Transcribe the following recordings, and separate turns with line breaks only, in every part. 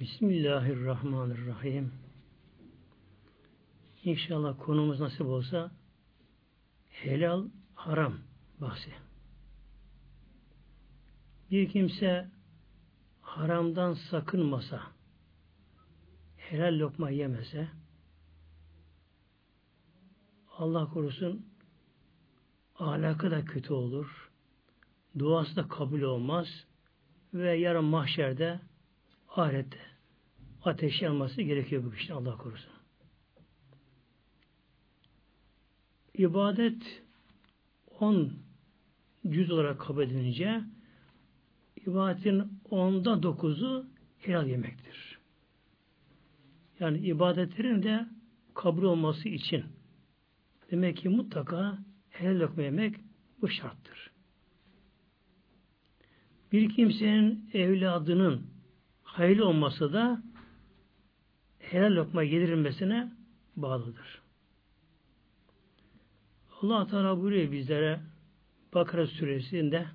Bismillahirrahmanirrahim. İnşallah konumuz nasip olsa helal haram bahsi. Bir kimse haramdan sakınmasa, helal lokma yemese, Allah korusun ahlakı da kötü olur, duası da kabul olmaz ve yarın mahşerde ahirette ateşe alması gerekiyor bu kişinin Allah korusun. İbadet on cüz olarak kabul edilince ibadetin onda dokuzu helal yemektir. Yani ibadetlerin de kabul olması için demek ki mutlaka helal lokma yemek bu şarttır. Bir kimsenin evladının hayırlı olması da helal lokma yedirilmesine bağlıdır. Allah Teala buyuruyor bizlere Bakara suresinde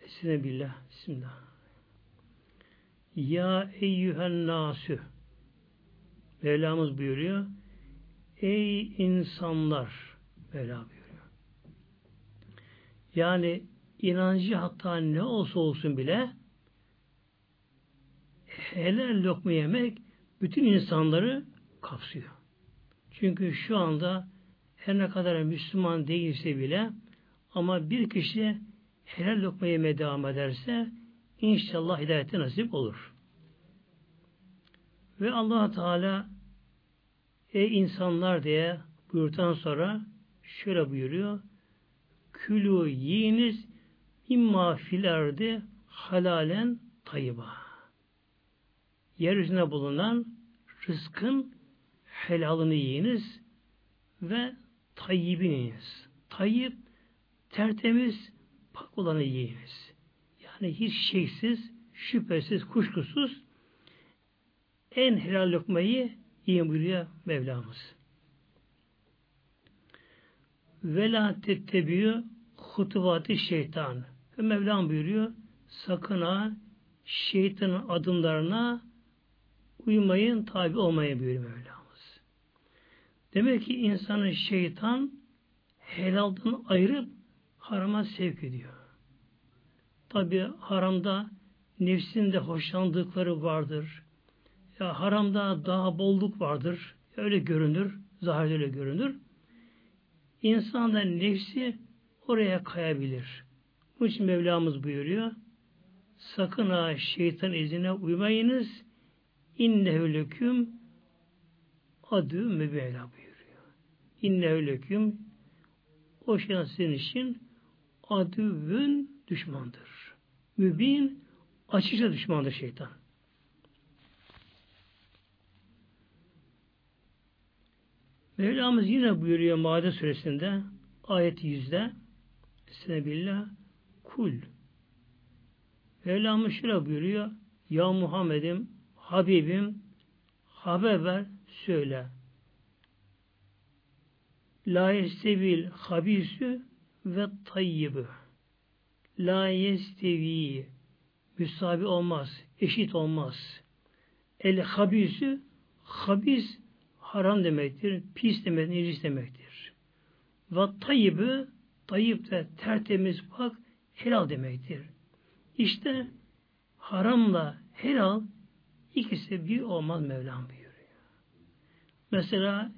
Estağfirullah billah. Bismillah. Ya eyyühen nasü Mevlamız buyuruyor. Ey insanlar Mevla buyuruyor. Yani inancı hatta ne olsa olsun bile helal lokma yemek bütün insanları kapsıyor. Çünkü şu anda her ne kadar Müslüman değilse bile ama bir kişi helal lokma yemeye devam ederse inşallah hidayete nasip olur. Ve allah Teala ey insanlar diye buyurtan sonra şöyle buyuruyor. Külü yiyiniz imma filerdi halalen tayyiba. Yeryüzünde bulunan rızkın helalını yiyiniz ve tayyibini yiyiniz. Tayyip tertemiz pak olanı yiyiniz. Yani hiç şeysiz, şüphesiz, kuşkusuz en helal lokmayı yiyin buyuruyor Mevlamız. Ve la tettebiyu hutuvati şeytan. Mevlam buyuruyor sakın ha şeytanın adımlarına uymayın, tabi olmayın buyuruyor Mevlamız. Demek ki insanı şeytan helaldan ayırıp harama sevk ediyor. Tabi haramda nefsin de hoşlandıkları vardır. Ya haramda daha bolluk vardır. Öyle görünür. Zahirde öyle görünür. İnsan da nefsi oraya kayabilir. Bu için Mevlamız buyuruyor. Sakın ha şeytan izine uymayınız. İnnehu leküm adü mübeyla buyuruyor. İnnehu leküm o şeytan sizin için adüvün düşmandır. Mübin açıkça düşmandır şeytan. Mevlamız yine buyuruyor Maide suresinde ayet yüzde Estağfirullah kul Mevlamız şöyle buyuruyor Ya Muhammed'im Habibim haber ver söyle La yestevil habisü ve tayyibü. La yestevi müsabi olmaz, eşit olmaz. El habisü habis haram demektir, pis demektir, necis demektir. Ve tayyibü tayyip de tertemiz pak helal demektir. İşte haramla helal ikisi bir olmaz Mevlam buyuruyor. Mesela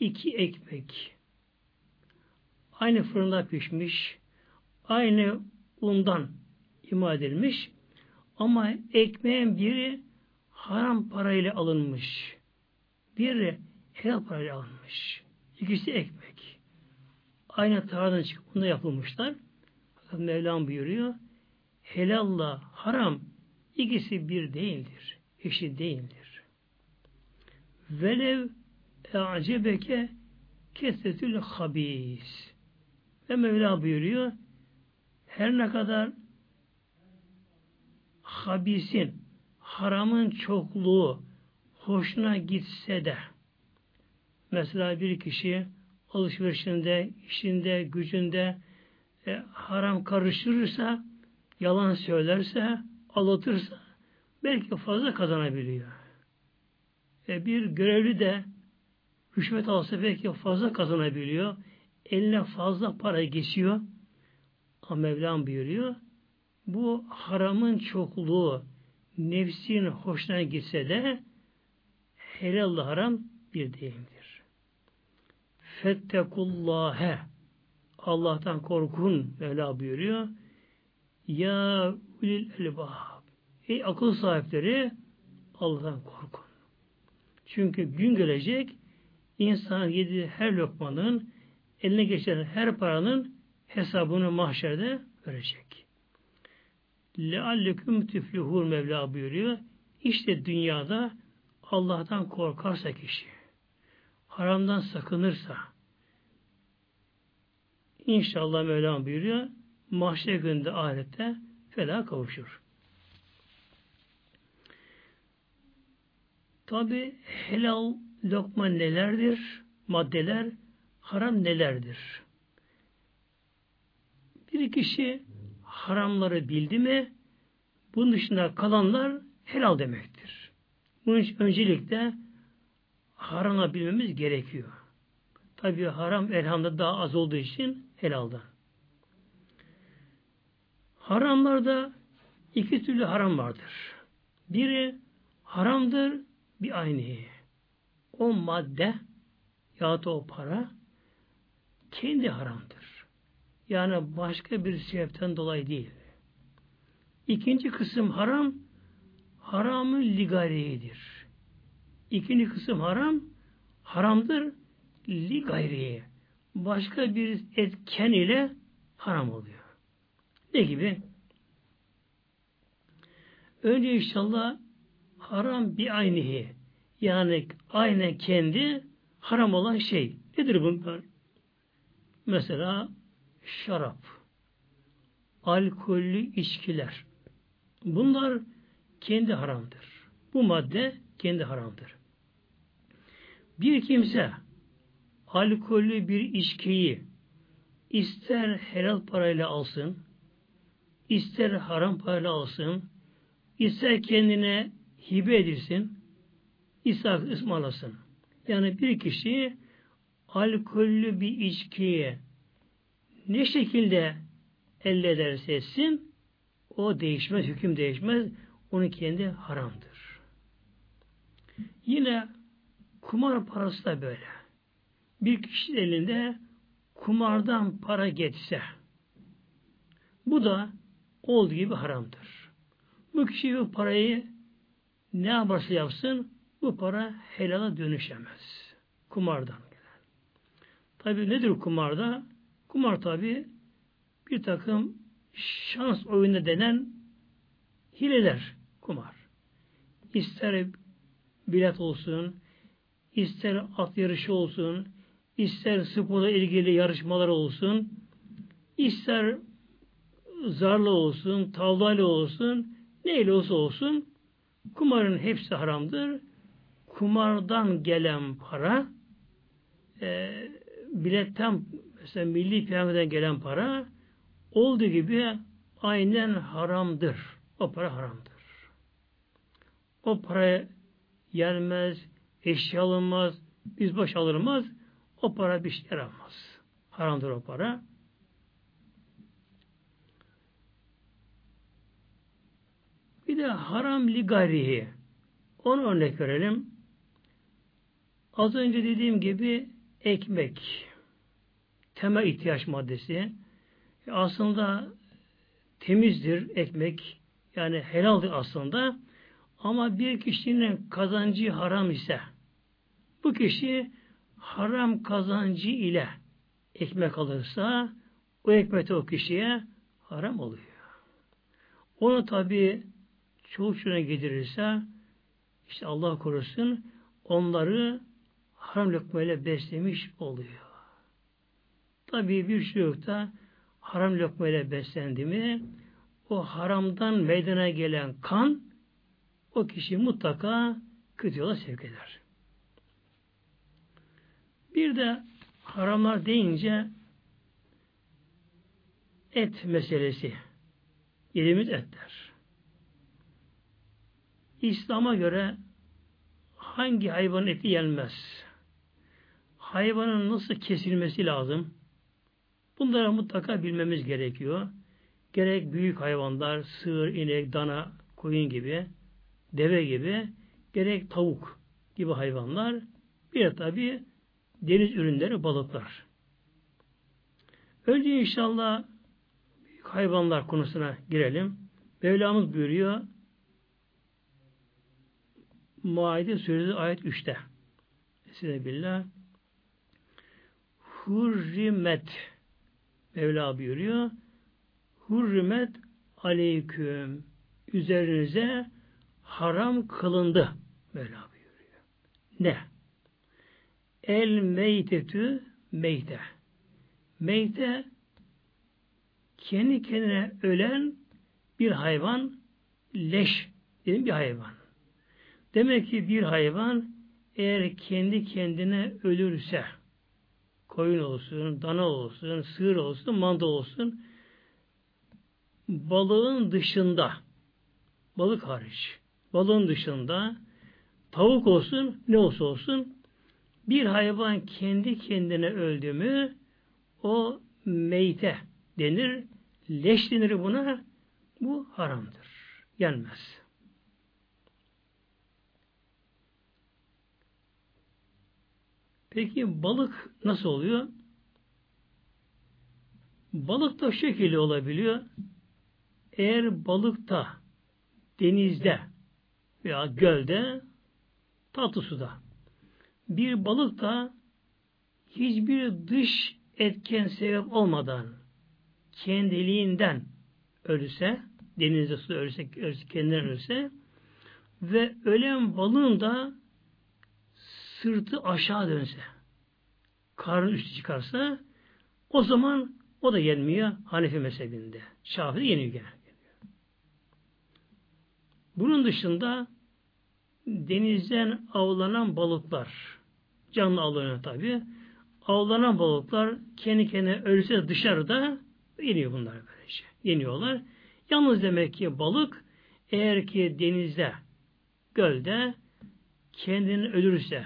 iki ekmek aynı fırında pişmiş, aynı undan ima edilmiş ama ekmeğin biri haram parayla alınmış. Biri helal parayla alınmış. İkisi ekmek. Aynı tarladan çıkıp bunda yapılmışlar. Mevlam buyuruyor. Helalla haram ikisi bir değildir. Eşit değildir. Velev e'acebeke kesetül habis. Ve Mevla buyuruyor her ne kadar habisin haramın çokluğu hoşuna gitse de mesela bir kişi alışverişinde, işinde, gücünde e, haram karıştırırsa, yalan söylerse, aldatırsa belki fazla kazanabiliyor. E bir görevli de rüşvet alsa belki fazla kazanabiliyor. Eline fazla para geçiyor. Ama Mevlam buyuruyor. Bu haramın çokluğu nefsin hoşuna gitse de helal haram bir değildir. Fettekullâhe Allah'tan korkun Mevla buyuruyor. Ya ulil elbab Ey akıl sahipleri Allah'tan korkun. Çünkü gün gelecek insan yediği her lokmanın eline geçen her paranın hesabını mahşerde verecek. Lealleküm tüflühur Mevla buyuruyor. İşte dünyada Allah'tan korkarsa kişi, haramdan sakınırsa, inşallah Mevlam buyuruyor, mahşer günde ahirette fela kavuşur. Tabi helal lokma nelerdir? Maddeler, haram nelerdir? Bir kişi haramları bildi mi, bunun dışında kalanlar helal demektir. Bunun için öncelikle haramla bilmemiz gerekiyor. Tabi haram elhamda daha az olduğu için helalda. Haramlarda iki türlü haram vardır. Biri haramdır, bir aynı. O madde ya da o para kendi haramdır. Yani başka bir sebepten dolayı değil. İkinci kısım haram haramı ligariyedir. İkinci kısım haram haramdır ligayriye. Başka bir etken ile haram oluyor. Ne gibi? Önce inşallah haram bir aynihi. Yani aynen kendi haram olan şey. Nedir bunlar? Mesela şarap, alkollü içkiler. Bunlar kendi haramdır. Bu madde kendi haramdır. Bir kimse alkollü bir içkiyi ister helal parayla alsın, ister haram parayla alsın, ister kendine hibe edilsin, ister ısmarlasın. Yani bir kişi alkollü bir içkiye ne şekilde elde ederse etsin, o değişmez, hüküm değişmez, onun kendi haramdır. Yine kumar parası da böyle. Bir kişi elinde kumardan para geçse, bu da olduğu gibi haramdır. Bu kişi bu parayı ne yaparsa yapsın, bu para helala dönüşemez. Kumardan gelen. Tabi nedir kumarda? Kumar tabi bir takım şans oyunu denen hileler kumar. İster bilet olsun, ister at yarışı olsun, ister sporla ilgili yarışmalar olsun, ister zarlı olsun, tavlayla olsun, neyle olsa olsun, kumarın hepsi haramdır. Kumardan gelen para, e, biletten, mesela milli piyangodan gelen para, olduğu gibi aynen haramdır. O para haramdır. O para yenmez, eşya alınmaz, yüzbaşı alınmaz, o para bir şey yaramaz. Haramdır o para. Bir de haram ligarihi. Onu örnek verelim. Az önce dediğim gibi ekmek. Temel ihtiyaç maddesi. Aslında temizdir ekmek. Yani helaldir aslında. Ama bir kişinin kazancı haram ise bu kişi haram kazancı ile ekmek alırsa o ekmek o kişiye haram oluyor. Onu tabi çoğu şuna getirirse işte Allah korusun onları haram lokmayla beslemiş oluyor. Tabi bir yok da haram lokmayla beslendi mi o haramdan meydana gelen kan o kişi mutlaka kötü yola sevk eder. Bir de haramlar deyince et meselesi. Yediğimiz etler. İslam'a göre hangi hayvanın eti yenmez? Hayvanın nasıl kesilmesi lazım? Bunları mutlaka bilmemiz gerekiyor. Gerek büyük hayvanlar, sığır, inek, dana, koyun gibi, deve gibi, gerek tavuk gibi hayvanlar, bir de tabi deniz ürünleri, balıklar. Önce inşallah büyük hayvanlar konusuna girelim. Mevlamız buyuruyor Maide Suresi ayet 3'te. Size billah. Hurrimet Mevla buyuruyor. Hurrimet aleyküm üzerinize haram kılındı. Mevla buyuruyor. Ne? El meytetü meyte. Meyte kendi kendine ölen bir hayvan leş dedim bir hayvan. Demek ki bir hayvan eğer kendi kendine ölürse koyun olsun, dana olsun, sığır olsun, manda olsun balığın dışında balık hariç balığın dışında tavuk olsun ne olsa olsun bir hayvan kendi kendine öldü mü o meyte denir leş denir buna bu haramdır. Gelmez. Peki balık nasıl oluyor? Balık da şekilde olabiliyor. Eğer balıkta denizde veya gölde tatlı suda bir balık da hiçbir dış etken sebep olmadan kendiliğinden ölürse denizde su ölürse, ölürse kendinden ölürse ve ölen balığın da sırtı aşağı dönse, karnı üstü çıkarsa o zaman o da yenmiyor Hanefi mezhebinde. Şafii yeniyor gene. Bunun dışında denizden avlanan balıklar, canlı avlanan tabi, avlanan balıklar kendi kendine ölse dışarıda yeniyor bunlar böylece. Yeniyorlar. Yalnız demek ki balık eğer ki denizde, gölde kendini ölürse,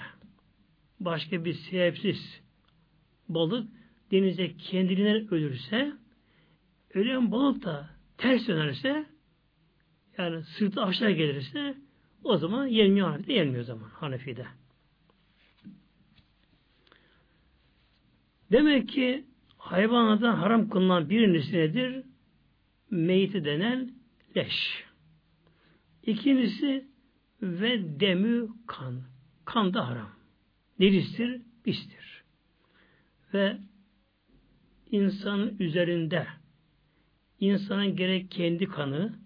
başka bir sebepsiz balık denize kendiliğinden ölürse ölen balık da ters dönerse yani sırtı aşağı gelirse o zaman yenmiyor Hanefi'de, yenmiyor zaman Hanefi'de. Demek ki hayvanlardan haram kılınan birincisi nedir? Meyti denen leş. İkincisi ve demü kan. Kan da haram. Necistir? Pistir. Ve insanın üzerinde insanın gerek kendi kanı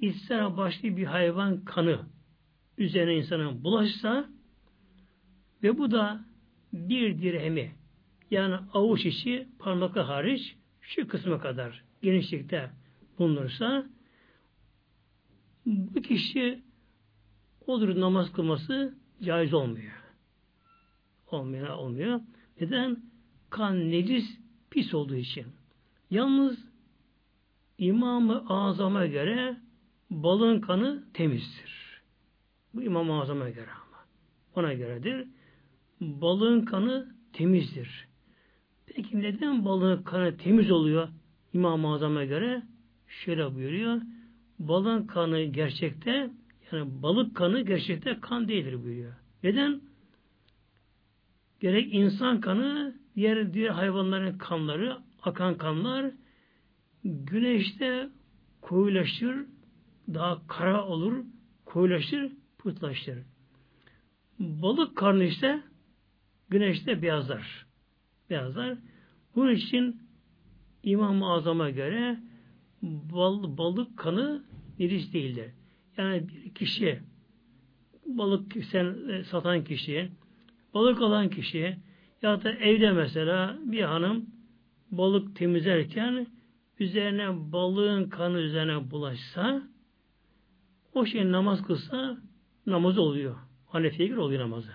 ister başka bir hayvan kanı üzerine insanın bulaşsa ve bu da bir dirhemi yani avuç içi parmakla hariç şu kısma kadar genişlikte bulunursa bu kişi olur namaz kılması caiz olmuyor. Olmuyor, olmuyor. Neden? Kan necis pis olduğu için. Yalnız İmam-ı Azam'a göre balığın kanı temizdir. Bu İmam-ı Azam'a göre ama. Ona göredir. Balığın kanı temizdir. Peki neden balığın kanı temiz oluyor İmam-ı Azam'a göre? Şöyle buyuruyor. Balığın kanı gerçekte yani balık kanı gerçekte kan değildir buyuruyor. Neden? Gerek insan kanı, diğer diğer hayvanların kanları, akan kanlar güneşte koyulaşır, daha kara olur, koyulaşır, putlaşır. Balık karnı ise güneşte beyazlar. Beyazlar. Bunun için İmam-ı Azam'a göre bal, balık kanı necis değildir. Yani bir kişi balık sen e, satan kişi balık alan kişi ya da evde mesela bir hanım balık temizlerken üzerine balığın kanı üzerine bulaşsa o şey namaz kılsa namaz oluyor. Hanefi'ye göre oluyor namazı.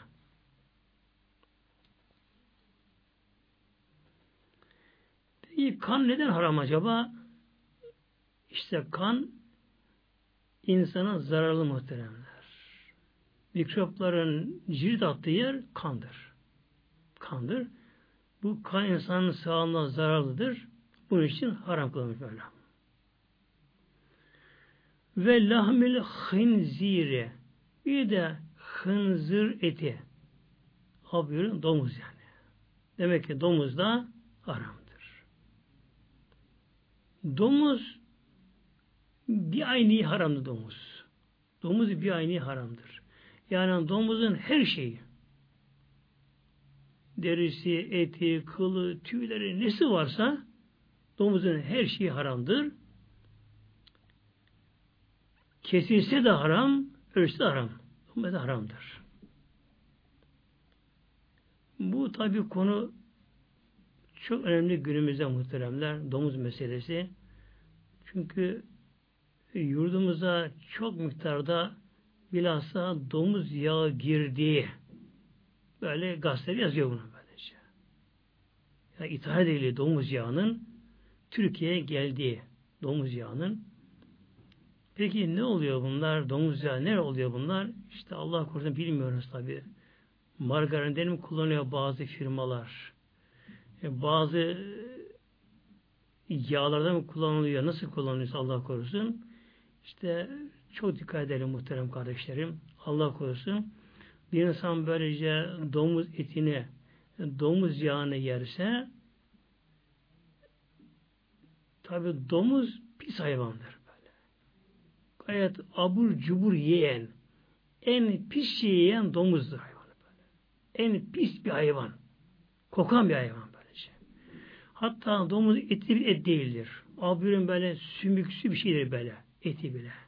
Peki kan neden haram acaba? İşte kan insana zararlı muhteremler. Mikropların cirit attığı yer kandır. Kandır. Bu kan insanın sağlığına zararlıdır. Bunun için haram kılınmış böyle. Ve lahmil hınziri bir de hınzır eti. Abi domuz yani. Demek ki domuz da haramdır. Domuz bir aynı haramdır domuz. Domuz bir aynı haramdır. Yani domuzun her şeyi derisi, eti, kılı, tüyleri nesi varsa domuzun her şeyi haramdır. Kesilse de haram, ölse de haram. Domuz da haramdır. Bu tabi konu çok önemli günümüzde muhteremler. Domuz meselesi. Çünkü yurdumuza çok miktarda bilhassa domuz yağı girdiği böyle gazeteler yazıyor bunu böylece. Yani ithal edildiği domuz yağının Türkiye'ye geldiği domuz yağının peki ne oluyor bunlar? Domuz yağı ne oluyor bunlar? İşte Allah korusun bilmiyoruz tabi. Margarinden mi kullanıyor bazı firmalar? E, bazı yağlarda mı kullanılıyor? Nasıl kullanılıyor Allah korusun? İşte çok dikkat edelim muhterem kardeşlerim. Allah korusun. Bir insan böylece domuz etini, domuz yağını yerse tabi domuz pis hayvandır böyle. Gayet abur cubur yiyen, en pis şey yiyen domuzdur hayvanı böyle. En pis bir hayvan. Kokan bir hayvan böylece. Hatta domuz eti bir et değildir. Aburin böyle sümüksü bir şeydir böyle. Eti bile.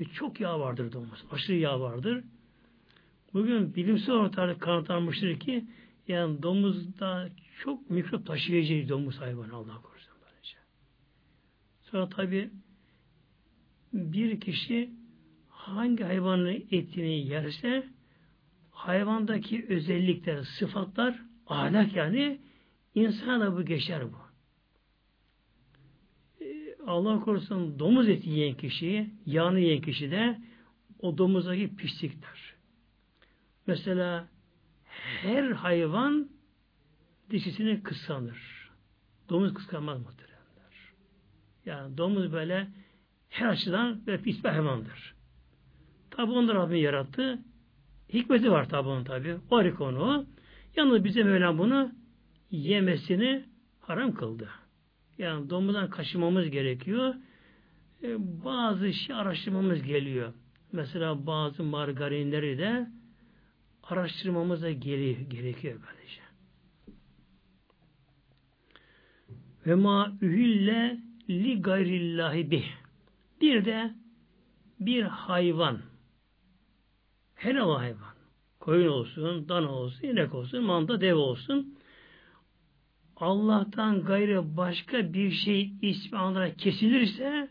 Ve çok yağ vardır domuz. Aşırı yağ vardır. Bugün bilimsel olarak kanıtlanmıştır ki yani domuzda çok mikrop taşıyıcı domuz hayvanı Allah korusun böylece. Sonra tabi bir kişi hangi hayvanın etini yerse hayvandaki özellikler, sıfatlar, ahlak yani insana bu geçer bu. Allah korusun domuz eti yiyen kişi, yağını yiyen kişi de o domuzdaki pislikler. Mesela her hayvan dişisini kıskanır. Domuz kıskanmaz muhteremler. Yani domuz böyle her açıdan böyle pis bir hayvandır. Tabi onu Rabbim yarattı. Hikmeti var tabi onun tabi. O ayrı konu. Yalnız bize Mevlam bunu yemesini haram kıldı. Yani domuzdan kaçınmamız gerekiyor. E, bazı şey araştırmamız geliyor. Mesela bazı margarinleri de araştırmamız da geri, gerekiyor böylece. Ve ma ühille li gayrillahi bih. Bir de bir hayvan helal hayvan koyun olsun, dan olsun, inek olsun, manda, dev olsun Allah'tan gayrı başka bir şey ismi anlara kesilirse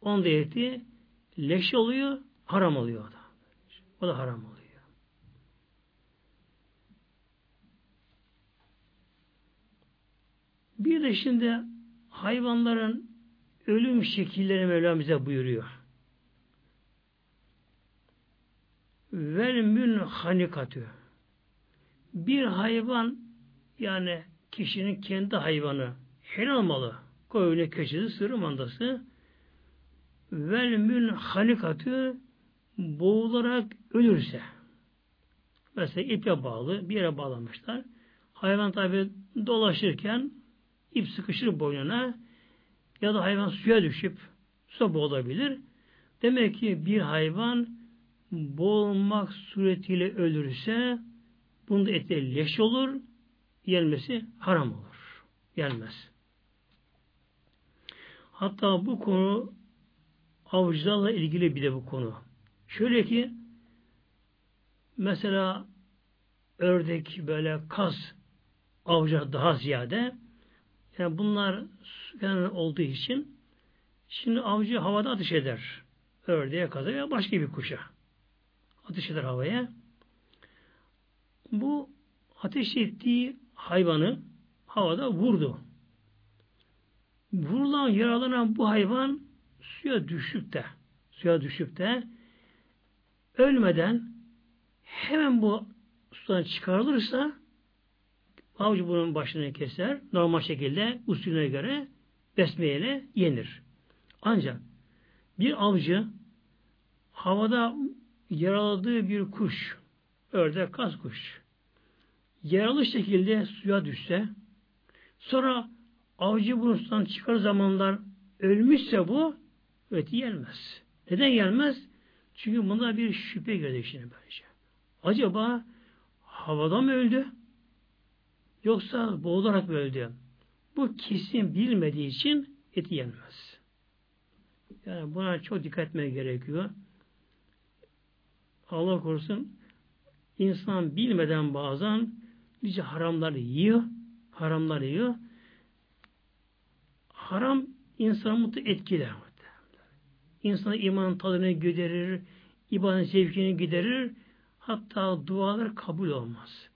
onda eti leş oluyor, haram oluyor o da. O da haram oluyor. Bir de şimdi hayvanların ölüm şekillerini Mevlam bize buyuruyor. Vel mün hanikatü. Bir hayvan yani kişinin kendi hayvanı helal malı, koyunu, keçisi, sırrı mandası vel mün hanikatü boğularak ölürse mesela ipe bağlı bir yere bağlamışlar. Hayvan tabi dolaşırken ip sıkışır boynuna ya da hayvan suya düşüp suya boğulabilir. Demek ki bir hayvan boğulmak suretiyle ölürse bunda eti leş olur yenmesi haram olur. Yenmez. Hatta bu konu avcılarla ilgili bir de bu konu. Şöyle ki mesela ördek böyle kas avcı daha ziyade yani bunlar yani olduğu için şimdi avcı havada ateş eder. Ördeğe kaza veya başka bir kuşa. Ateş eder havaya. Bu ateş ettiği hayvanı havada vurdu. Vurulan, yaralanan bu hayvan suya düşüp de suya düşüp de ölmeden hemen bu sudan çıkarılırsa avcı bunun başını keser. Normal şekilde usulüne göre besmeyle yenir. Ancak bir avcı havada yaraladığı bir kuş, ördek, kaz kuş, yaralı şekilde suya düşse, sonra avcı bunu sudan çıkar zamanlar ölmüşse bu, eti yenmez. Neden gelmez? Çünkü bunda bir şüphe girdi şimdi bence. Acaba havada mı öldü? Yoksa boğularak mı öldü? Bu kesin bilmediği için eti yenmez. Yani buna çok dikkat etmeye gerekiyor. Allah korusun insan bilmeden bazen nice haramlar yiyor. Haramlar yiyor. Haram insanı mutlu etkiler. İnsanı iman tadını giderir, ibadet zevkini giderir, hatta dualar kabul olmaz.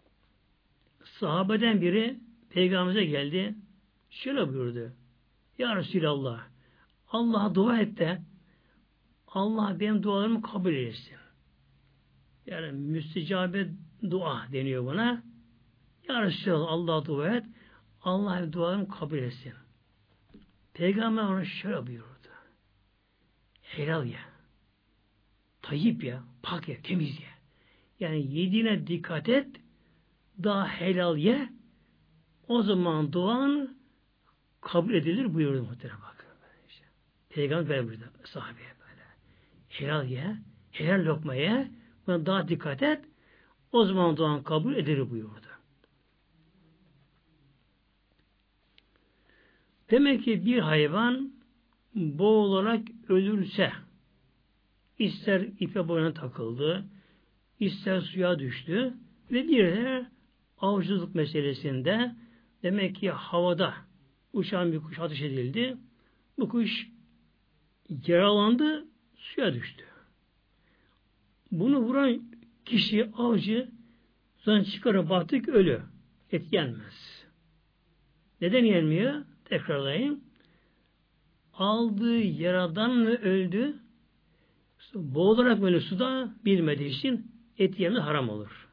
Sahabeden biri peygamberimize geldi, şöyle buyurdu. Ya Resulallah, Allah'a dua et de Allah benim dualarımı kabul etsin. Yani müsticabe dua deniyor buna. Ya Resulallah Allah'a dua et. Allah dualarımı kabul etsin. Peygamber ona şöyle buyurdu. Helal ya. Tayyip ya. Pak ya. Temiz ya. Yani yediğine dikkat et. Daha helal ye. O zaman duan kabul edilir buyurdu muhtemelen bakın. Işte. Peygamber buyurdu sahabeye böyle. Helal ye. Helal lokma ye. Buna daha dikkat et. O zaman duan kabul edilir buyurdu. Demek ki bir hayvan boğularak ölürse ister ipe boyuna takıldı, ister suya düştü ve bir de avcılık meselesinde demek ki havada uçan bir kuş ateş edildi. Bu kuş yaralandı, suya düştü. Bunu vuran kişi avcı zaten çıkarıp baktık ölü. Et yenmez. Neden yenmiyor? Tekrarlayayım. Aldığı yaradan mı öldü? Boğularak böyle suda bilmediği için et yemesi haram olur.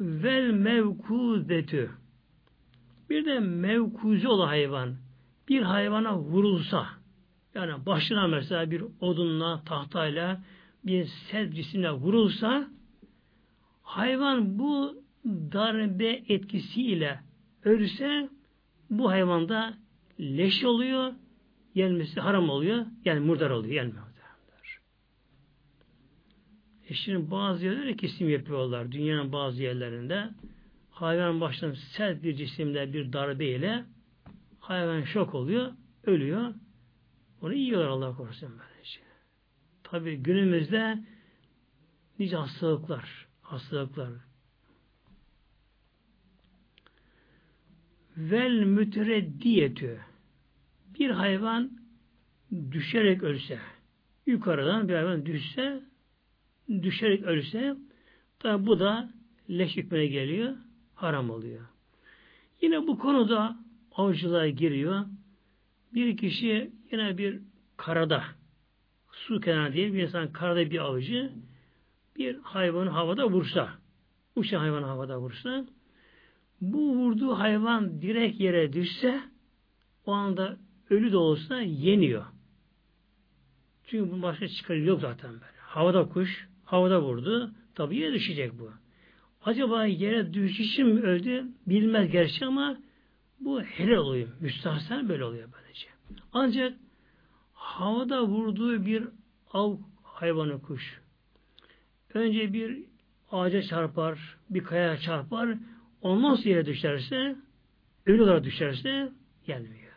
Vel mevkudetü bir de mevkuze olan hayvan bir hayvana vurulsa yani başına mesela bir odunla, tahtayla bir sert cisimle vurulsa hayvan bu darbe etkisiyle ölse bu hayvanda leş oluyor, yenmesi haram oluyor, yani murdar oluyor, yenmiyor. E şimdi bazı yerlerde kesim yapıyorlar. Dünyanın bazı yerlerinde hayvan baştan sert bir cisimle bir darbeyle hayvan şok oluyor, ölüyor. Onu yiyorlar Allah korusun böylece. Tabi günümüzde nice hastalıklar, hastalıklar. Vel mütereddiyetü bir hayvan düşerek ölse, yukarıdan bir hayvan düşse, düşerek ölse, tabi bu da leş hükmüne geliyor, haram oluyor. Yine bu konuda avcılığa giriyor. Bir kişi yine bir karada, su kenarı diye bir insan karada bir avcı, bir hayvanı havada vursa, uçan hayvanı havada vursa, bu vurduğu hayvan direkt yere düşse, o anda ölü de olsa yeniyor. Çünkü bu başka çıkarı yok zaten böyle. Havada kuş, havada vurdu. Tabi yere düşecek bu. Acaba yere düşüşü mü öldü? Bilmez gerçi ama bu helal oluyor. Müstahsen böyle oluyor böylece. Ancak havada vurduğu bir av hayvanı kuş. Önce bir ağaca çarpar, bir kaya çarpar, ondan sonra yere düşerse, ölü olarak düşerse gelmiyor.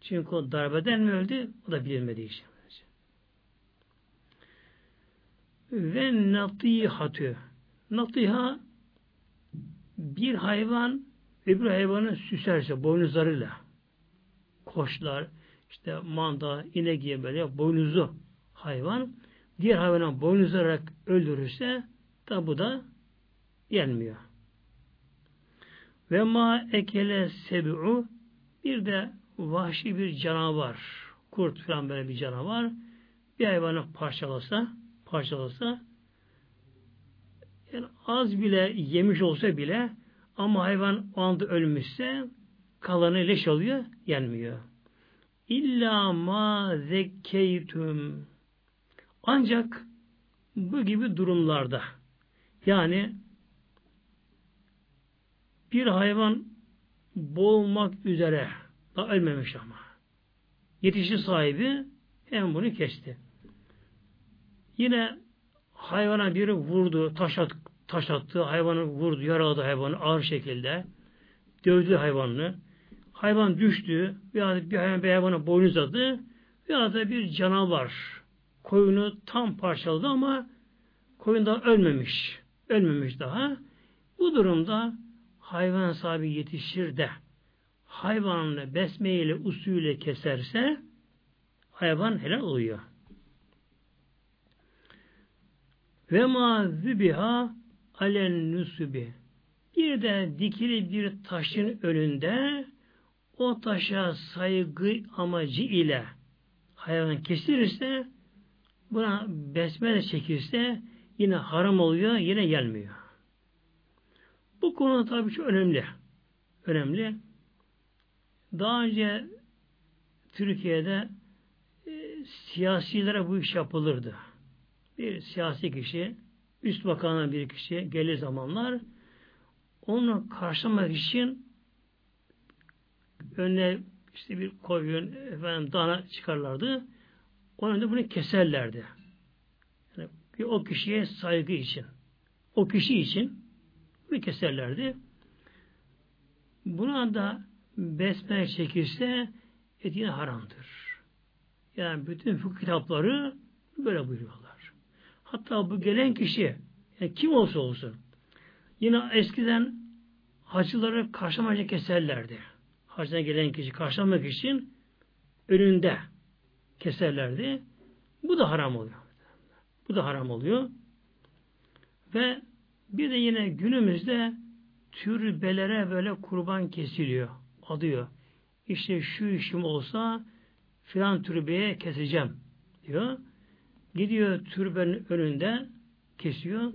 Çünkü o darbeden mi öldü? O da bilinmediği için. Ve natihatü. Natiha bir hayvan öbür hayvanı süserse boynuzlarıyla koçlar, işte manda, inek gibi böyle boynuzlu hayvan diğer hayvana boynuzlarak öldürürse da bu da yenmiyor. Ve ma ekele sebu'u bir de vahşi bir canavar, kurt falan böyle bir canavar bir hayvanı parçalasa, parçalasa Yani az bile yemiş olsa bile ama hayvan o anda ölmüşse kalanı leş oluyor, yenmiyor. İlla ma zekkeytüm. Ancak bu gibi durumlarda yani bir hayvan boğulmak üzere daha ölmemiş ama yetişi sahibi hem bunu kesti. Yine hayvana biri vurdu, taş, at, taş attı, hayvanı vurdu, yaraladı hayvanı ağır şekilde. Dövdü hayvanını. Hayvan düştü, veya bir hayvan bir hayvana boyun uzadı, veya da bir canavar koyunu tam parçaladı ama koyun daha ölmemiş. Ölmemiş daha. Bu durumda hayvan sahibi yetişir de hayvanını besmeyle usulüyle keserse hayvan helal oluyor. Ve ma zübiha alen nusubi. Bir de dikili bir taşın önünde o taşa saygı amacı ile hayvan kesilirse buna besmele çekilse yine haram oluyor, yine gelmiyor. Bu konu tabii ki önemli. Önemli. Daha önce Türkiye'de e, siyasilere bu iş yapılırdı. Bir siyasi kişi, üst bakanın bir kişi gelir zamanlar onu karşılamak için önüne işte bir koyun, efendim dana çıkarlardı. Onun önünde bunu keserlerdi. Yani bir o kişiye saygı için. O kişi için bunu keserlerdi. Buna da besmele çekilse et yine haramdır. Yani bütün fıkıh kitapları böyle buyuruyorlar. Hatta bu gelen kişi yani kim olsa olsun yine eskiden hacıları karşılamayınca keserlerdi. Hacına gelen kişi karşılamak için önünde keserlerdi. Bu da haram oluyor. Bu da haram oluyor. Ve bir de yine günümüzde türbelere böyle kurban kesiliyor. Adıyor. İşte şu işim olsa filan türbeye keseceğim diyor. Gidiyor türbenin önünde kesiyor.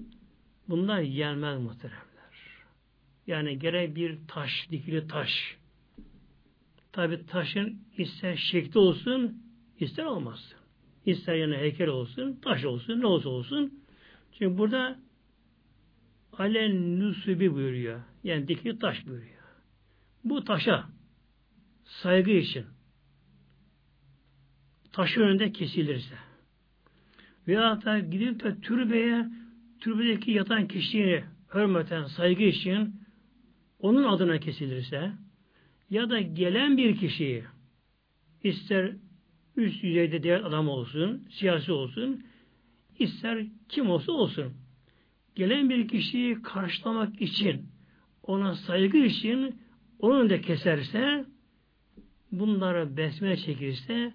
Bunlar yenmez muhteremler. Yani gerek bir taş, dikili taş. Tabi taşın ister şekli olsun, ister olmazsın. İster yani heykel olsun, taş olsun, ne olsa olsun. Çünkü burada alen nusubi buyuruyor. Yani dikili taş buyuruyor. Bu taşa saygı için taşı önünde kesilirse veya da gidip de türbeye türbedeki yatan kişiyi hürmeten saygı için onun adına kesilirse ya da gelen bir kişiyi ister üst düzeyde diğer adam olsun, siyasi olsun, ister kim olsa olsun, gelen bir kişiyi karşılamak için, ona saygı için onun da keserse, bunlara besmele çekilse,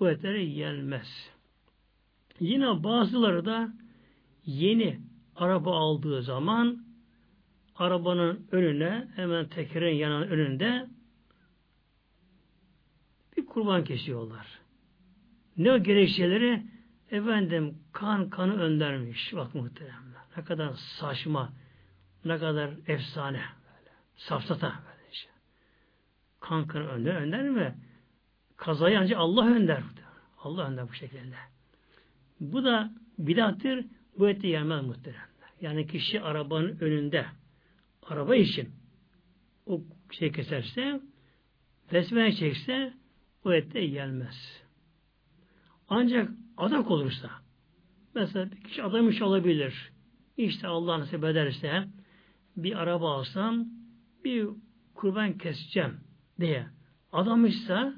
bu etleri yenmez. Yine bazıları da yeni araba aldığı zaman arabanın önüne hemen tekerin yanan önünde bir kurban kesiyorlar. Ne o gerekçeleri? Efendim kan kanı öndermiş. Bak muhteremler. Ne kadar saçma, ne kadar efsane. Safsata böyle önder, önder mi? Kazayı ancak Allah önder. Allah önder bu şekilde. Bu da bidattır. Bu eti yemez muhteremler. Yani kişi arabanın önünde araba için o şey keserse besmele çekse o ette yenmez. Ancak adak olursa mesela bir kişi adamış olabilir. İşte Allah nasip ederse bir araba alsam bir kurban keseceğim diye adamışsa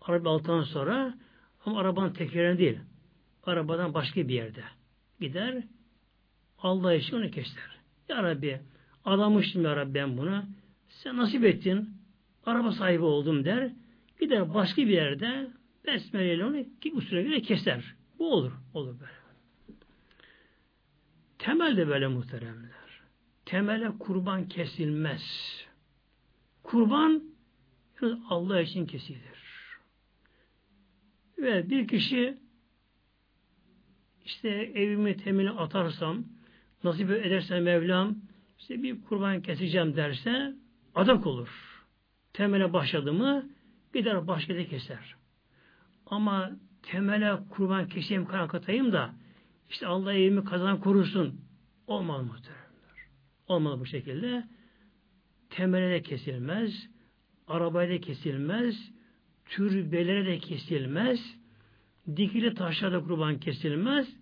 araba altından sonra ama arabanın tekerine değil arabadan başka bir yerde gider Allah için onu keser. Ya Rabbi adamıştım ya Rabbi ben bunu sen nasip ettin araba sahibi oldum der gider başka bir yerde besmeleyle onu ki usule göre keser. Bu olur. Olur böyle. Temel de böyle muhteremler. Temele kurban kesilmez. Kurban Allah için kesilir. Ve bir kişi işte evimi temini atarsam nasip edersen Mevlam işte bir kurban keseceğim derse adak olur. Temele başladı mı gider başka yerde keser. Ama temele kurban keseyim karan katayım da işte Allah evimi kazan korusun. Olmaz muhteremler. Olmaz bu şekilde. Temele de kesilmez. Arabaya da kesilmez. Türbelere de kesilmez. Dikili taşlarda kurban kesilmez.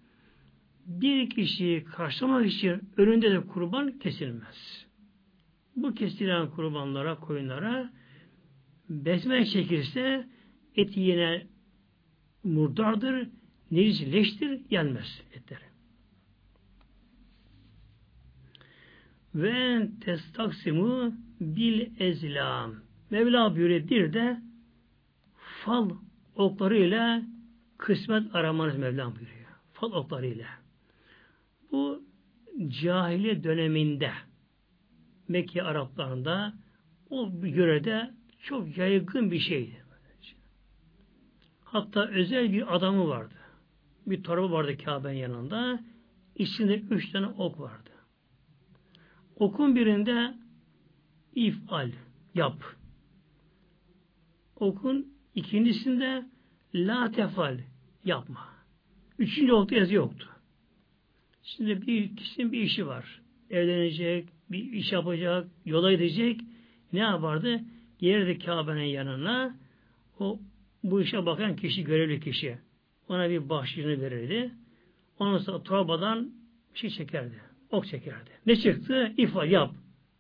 Bir kişiyi karşılamak için önünde de kurban kesilmez. Bu kesilen kurbanlara, koyunlara besmele çekilse eti yine murdardır, necisleştir, yenmez etleri. Ve testaksimu bil ezlam. Mevla buyuruyor de fal oklarıyla kısmet aramanız Mevlam buyuruyor. Fal oklarıyla. Bu cahiliye döneminde Mekke Araplarında o yörede çok yaygın bir şeydi. Hatta özel bir adamı vardı. Bir torba vardı Kabe'nin yanında. İçinde üç tane ok vardı. Okun birinde ifal, yap. Okun ikincisinde la tefal, yapma. Üçüncü okta yazı yoktu. Şimdi bir kişinin bir işi var. Evlenecek, bir iş yapacak, yola gidecek. Ne yapardı? Gelirdi Kabe'nin yanına. O bu işe bakan kişi, görevli kişi. Ona bir bahşişini verirdi. Ondan sonra torbadan bir şey çekerdi. Ok çekerdi. Ne çıktı? İfal yap.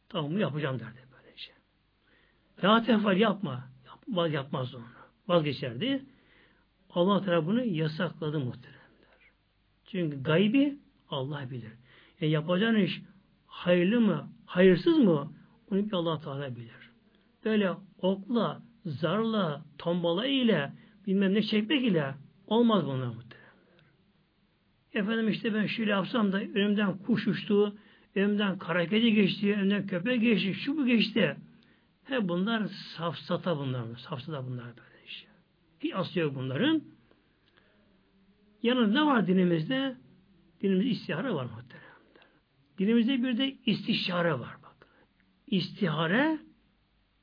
Tamam mı yapacağım derdi böylece. La tefal yapma. Yap, yapmaz onu. Vazgeçerdi. Allah Teala bunu yasakladı muhteremler. Çünkü gaybi Allah bilir. E yapacağın iş hayırlı mı, hayırsız mı? Onu bir Allah Teala bilir. Böyle okla, zarla, tombala ile bilmem ne çekmek ile olmaz bunlar muhteremler. Efendim işte ben şöyle yapsam da önümden kuş uçtu, önümden kara kedi geçti, önümden köpek geçti, şu bu geçti. He bunlar safsata bunlar. Safsata bunlar böyle işte. Hiç aslı yok bunların. Yanında ne var dinimizde? Dinimizde istihare var muhteremler. Dinimizde bir de istişare var bak. İstihare,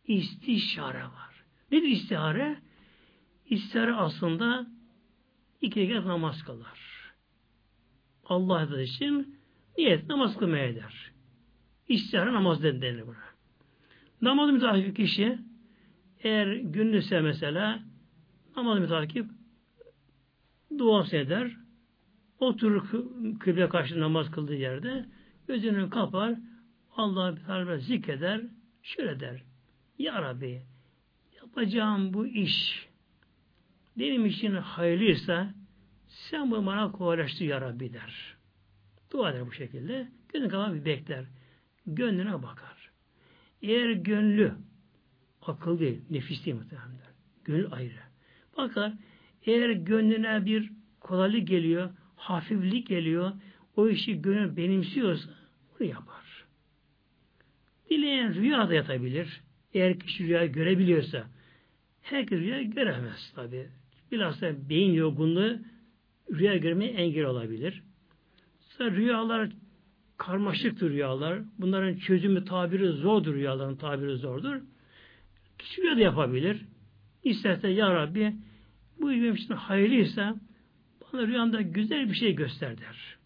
istişare var. Nedir istihare? İstihare aslında iki rekat namaz kılar. Allah için niyet namaz kılmaya eder. İstihare namaz denir buna. Namaz mütakip kişi eğer günlüse mesela namaz mütakip duası eder, oturur kıble karşı namaz kıldığı yerde gözünü kapar, Allah'ı Teala zikreder, şöyle der. Ya Rabbi, yapacağım bu iş benim için hayırlıysa sen bunu bana kolaylaştır ya Rabbi der. Dua eder bu şekilde. Gözünü kapar bir bekler. Gönlüne bakar. Eğer gönlü akıl değil, nefis değil muhtemelen. Gönül ayrı. Bakar eğer gönlüne bir kolaylık geliyor, hafiflik geliyor, o işi gönül benimsiyorsa bunu yapar. Dileyen rüya da yatabilir. Eğer kişi rüya görebiliyorsa. Herkes rüya göremez tabi. Bilhassa beyin yorgunluğu rüya görmeye engel olabilir. Sonra rüyalar karmaşıktır rüyalar. Bunların çözümü tabiri zordur rüyaların tabiri zordur. Kişi rüya da yapabilir. İsterse ya Rabbi bu benim için hayırlıysa bana rüyamda güzel bir şey göster der.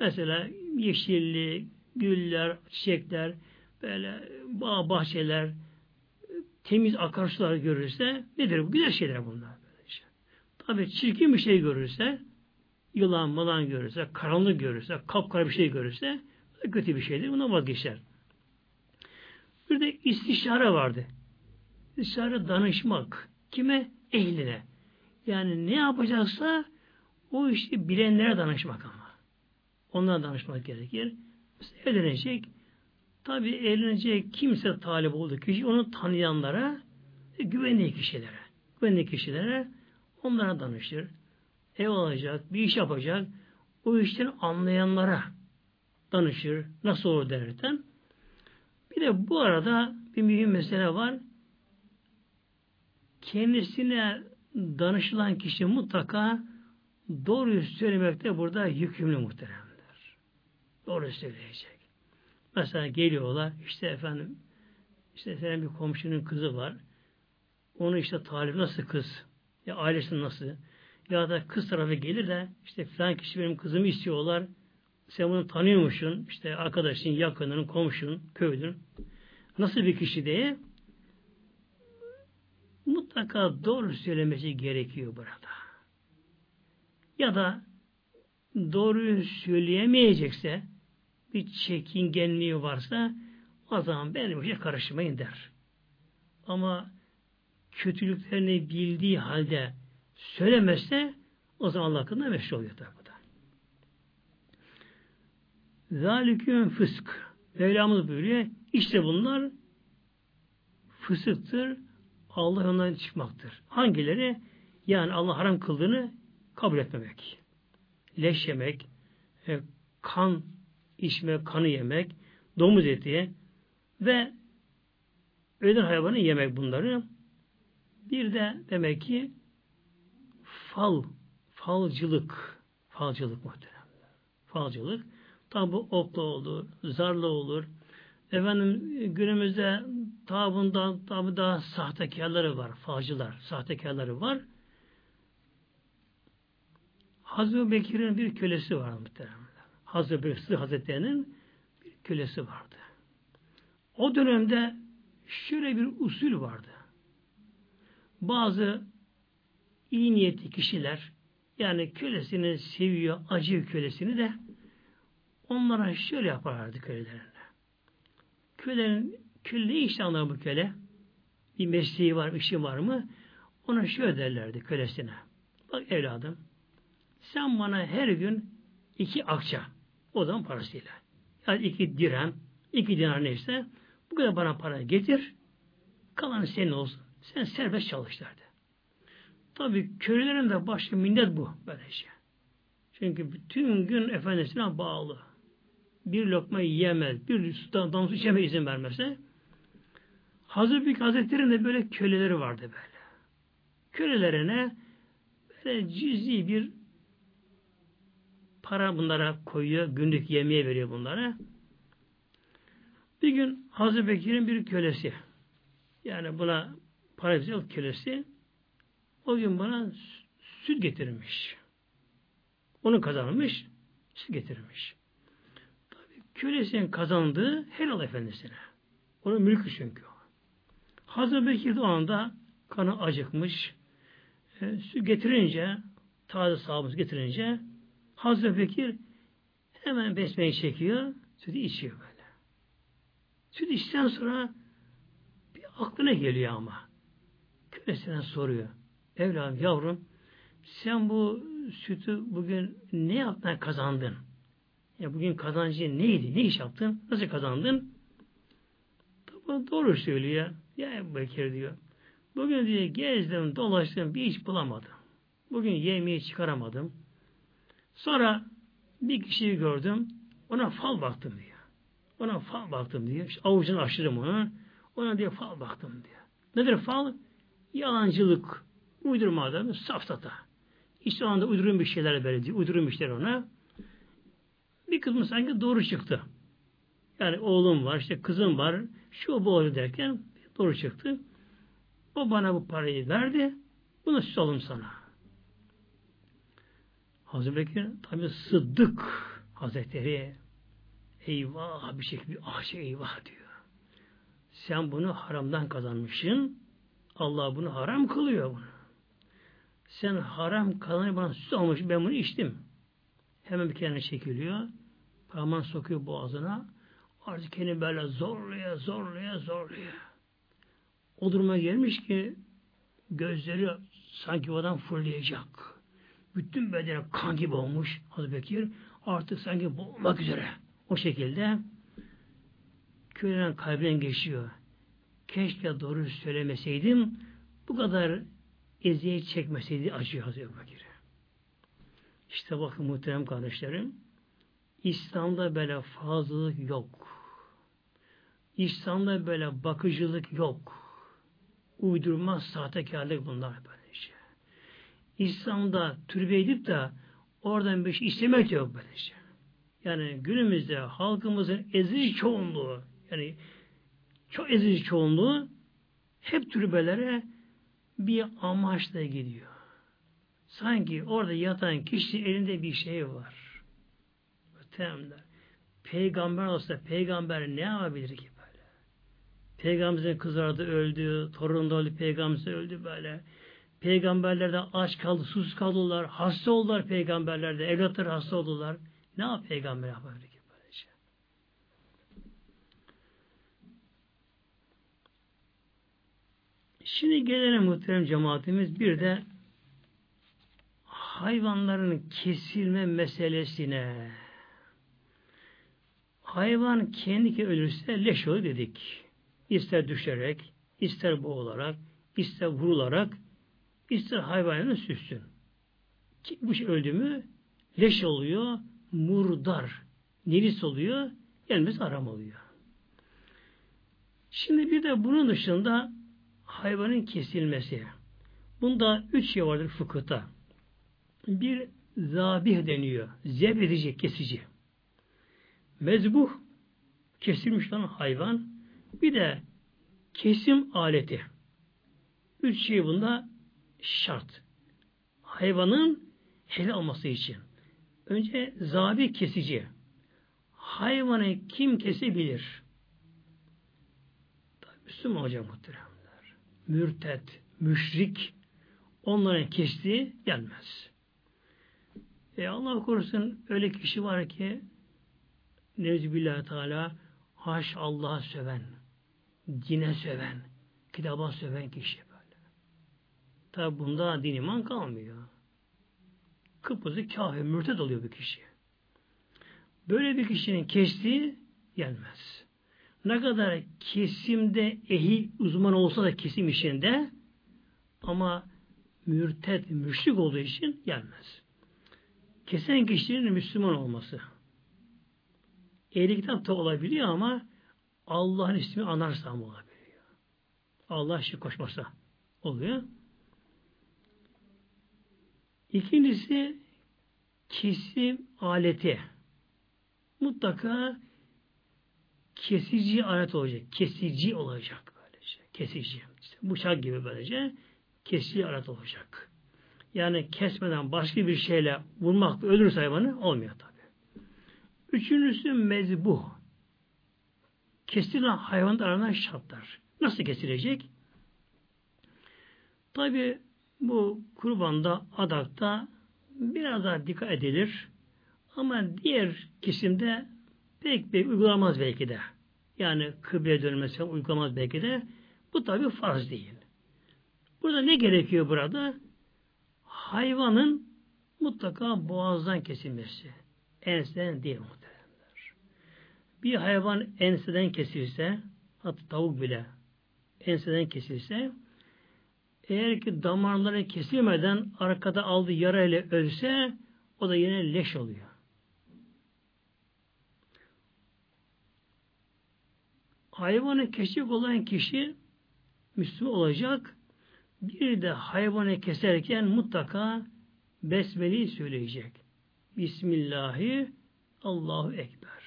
Mesela yeşillik, güller, çiçekler, böyle bağ bahçeler, temiz akarsular görürse nedir bu? Güzel şeyler bunlar. Tabii çirkin bir şey görürse, yılan malan görürse, karanlık görürse, kapkara bir şey görürse kötü bir şeydir. Buna vazgeçer. Bir de istişare vardı. İstişare danışmak. Kime? Ehline. Yani ne yapacaksa o işi bilenlere danışmak ama. Onlara danışmak gerekir. Mesela evlenecek. Tabi evlenecek kimse talip oldu kişi onu tanıyanlara e, güvenli kişilere güvenli kişilere onlara danışır. Ev alacak, bir iş yapacak. O işten anlayanlara danışır. Nasıl olur derken. Bir de bu arada bir mühim mesele var. Kendisine danışılan kişi mutlaka doğruyu söylemekte burada yükümlü muhteremler. Doğru söyleyecek. Mesela geliyorlar işte efendim işte senin bir komşunun kızı var. Onu işte talip nasıl kız? Ya ailesi nasıl? Ya da kız tarafı gelir de işte falan kişi benim kızımı istiyorlar. Sen bunu tanıyormuşsun. işte arkadaşın, yakınının, komşun, köylün. Nasıl bir kişi diye mutlaka doğru söylemesi gerekiyor burada. Ya da doğruyu söyleyemeyecekse bir çekingenliği varsa o zaman benim işe karışmayın der. Ama kötülüklerini bildiği halde söylemezse o zaman Allah hakkında meşru oluyor tabi. Zalikün fısk. Mevlamız buyuruyor. İşte bunlar fısıktır. Allah ondan çıkmaktır. Hangileri? Yani Allah haram kıldığını kabul etmemek. Leş yemek, e, kan içme, kanı yemek, domuz eti ve ölen hayvanı yemek bunları. Bir de demek ki fal, falcılık, falcılık muhtemelen. Falcılık. Tabi bu okla olur, zarla olur. Efendim günümüzde tabi bundan tabi daha sahtekarları var, falcılar, sahtekarları var. Hazreti Bekir'in bir kölesi var muhtemelen. Hazreti Bekir Hazretleri'nin bir kölesi vardı. O dönemde şöyle bir usul vardı. Bazı iyi niyetli kişiler yani kölesini seviyor, acı kölesini de onlara şöyle yaparlardı kölelerine. Kölenin köle işte anlar bu köle. Bir mesleği var, işi var mı? Ona şöyle derlerdi kölesine. Bak evladım, sen bana her gün iki akça, o zaman parasıyla. Yani iki dirhem, iki dinar neyse, bu kadar bana para getir, kalanı senin olsun. Sen serbest çalış derdi. Tabi kölelerin de başka minnet bu böyle şey. Çünkü bütün gün efendisine bağlı. Bir lokma yiyemez, bir sudan damla içemez izin vermezse. Hazreti Büyük Hazretleri'nin de böyle köleleri vardı böyle. Kölelerine böyle cüzi bir para bunlara koyuyor, günlük yemeğe veriyor bunlara. Bir gün Hazreti Bekir'in bir kölesi, yani buna para yok kölesi, o gün bana süt getirmiş. Onu kazanmış, süt getirmiş. Tabii kölesinin kazandığı helal efendisine. Onun mülkü çünkü. Hazreti Bekir o anda kanı acıkmış. E, süt getirince, taze sahabımız getirince Hazreti Bekir hemen besmeyi çekiyor, sütü içiyor böyle. Süt içten sonra bir aklına geliyor ama. Kölesine soruyor. Evladım, yavrum, sen bu sütü bugün ne yaptın kazandın? Ya bugün kazancın neydi? Ne iş yaptın? Nasıl kazandın? Tabi doğru söylüyor. Ya Ebu Bekir diyor. Bugün diye gezdim, dolaştım, bir iş bulamadım. Bugün yemeği çıkaramadım. Sonra bir kişiyi gördüm. Ona fal baktım diyor. Ona fal baktım diyor. İşte avucunu açtırdım onu. Ona diye fal baktım diyor. Nedir fal? Yalancılık, uydurma adamı, safsata. İşte o anda uydurun bir şeyler böyle diyor. Uydurun bir şeyler ona. Bir kısmı sanki doğru çıktı. Yani oğlum var, işte kızım var, şu bu oldu derken doğru çıktı. O bana bu parayı verdi. Bunu süs sana. Hazreti Bekir tabi Sıddık Hazretleri eyvah bir şekilde ah şey eyvah diyor. Sen bunu haramdan kazanmışsın. Allah bunu haram kılıyor bunu. Sen haram kazanı bana süt almış ben bunu içtim. Hemen bir kenara çekiliyor. Parmağını sokuyor boğazına. Artık kendini böyle zorluyor, zorluyor, zorluyor. O duruma gelmiş ki gözleri sanki o adam fırlayacak. Bütün bedene kan gibi olmuş Hazreti Bekir. Artık sanki boğulmak üzere. O şekilde köyden kalbinden geçiyor. Keşke doğru söylemeseydim bu kadar eziyet çekmeseydi acıyor Hazreti Bekir. İşte bakın muhterem kardeşlerim İslam'da böyle fazlalık yok. İslam'da böyle bakıcılık yok. Uydurma, sahtekarlık bunlar böyle. İslam'da türbe edip de oradan bir şey istemek yok böylece. Yani günümüzde halkımızın ezici çoğunluğu yani çok ezici çoğunluğu hep türbelere bir amaçla gidiyor. Sanki orada yatan kişi elinde bir şey var. Muhtemelen. Peygamber olsa peygamber ne yapabilir ki böyle? Peygamberimizin kızardı öldü, torun da öldü, peygamberimiz öldü böyle. Peygamberler de aç kaldı, sus kaldılar, hasta oldular peygamberler de, evlatları hasta oldular. Ne yap peygamber yapabilir ki böylece? Şimdi gelelim muhterem cemaatimiz bir de hayvanların kesilme meselesine. Hayvan kendi ölürse leş olur dedik. İster düşerek, ister boğularak, ister vurularak, ister hayvanını süssün. Bu şey öldü mü leş oluyor, murdar, nelis oluyor, gelmez aram oluyor. Şimdi bir de bunun dışında hayvanın kesilmesi. Bunda üç şey vardır fıkıhta. Bir zabih deniyor. Zeb kesici. Mezbuh kesilmiş olan hayvan. Bir de kesim aleti. Üç şey bunda şart. Hayvanın helal olması için. Önce zabi kesici. Hayvanı kim kesebilir? Müslüman hocam muhteremler. Mürtet, müşrik onların kestiği gelmez. E Allah korusun öyle kişi var ki Nevzübillah Teala haş Allah'a söven, dine söven, kitaba söven kişi. Tabi bunda din iman kalmıyor. Kıpkızı kafir, mürted oluyor bir kişi. Böyle bir kişinin kestiği gelmez. Ne kadar kesimde ehi uzman olsa da kesim işinde ama mürted, müşrik olduğu için gelmez. Kesen kişinin Müslüman olması. Ehli kitap da olabiliyor ama Allah'ın ismi anarsa mı olabiliyor? Allah şirk koşmasa oluyor. İkincisi kesim aleti. Mutlaka kesici alet olacak. Kesici olacak böylece. Kesici. İşte bıçak gibi böylece kesici alet olacak. Yani kesmeden başka bir şeyle vurmak ölürse hayvanı olmuyor tabi. Üçüncüsü mezbuh. Kesilen hayvan aranan şartlar. Nasıl kesilecek? Tabi bu kurbanda, adakta biraz daha dikkat edilir. Ama diğer kesimde pek bir uygulamaz belki de. Yani kıble dönmesi uygulamaz belki de. Bu tabi farz değil. Burada ne gerekiyor burada? Hayvanın mutlaka boğazdan kesilmesi. Enseden değil muhteremler. Bir hayvan enseden kesilse, hatta tavuk bile enseden kesilse, eğer ki damarları kesilmeden arkada aldığı yara ile ölse o da yine leş oluyor. Hayvanı kesecek olan kişi Müslüman olacak. Bir de hayvanı keserken mutlaka Besmele'yi söyleyecek. Bismillahi Allahu Ekber.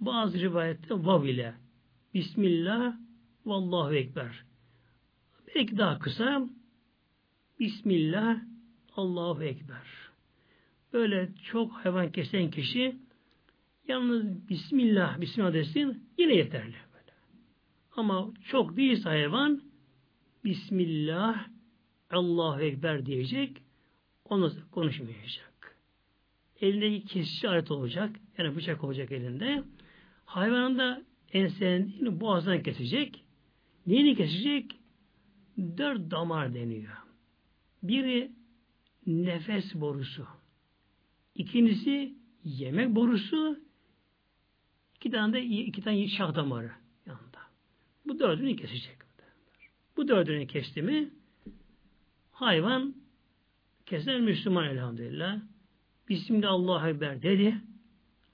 Bazı rivayette vav ile Bismillah Vallahu Ekber. Belki daha kısa Bismillah Allahu Ekber. Böyle çok hayvan kesen kişi yalnız Bismillah Bismillah desin yine yeterli. Böyle. Ama çok değilse hayvan Bismillah Allahu Ekber diyecek onu konuşmayacak. Elindeki kesici alet olacak. Yani bıçak olacak elinde. Hayvanın da ensenin boğazdan kesecek. Neyini kesecek? Dört damar deniyor. Biri nefes borusu. İkincisi yemek borusu. İki tane de iki tane şah damarı yanında. Bu dördünü kesecek. Bu dördünü kesti mi hayvan keser Müslüman elhamdülillah. Bismillah Allahu Ekber dedi.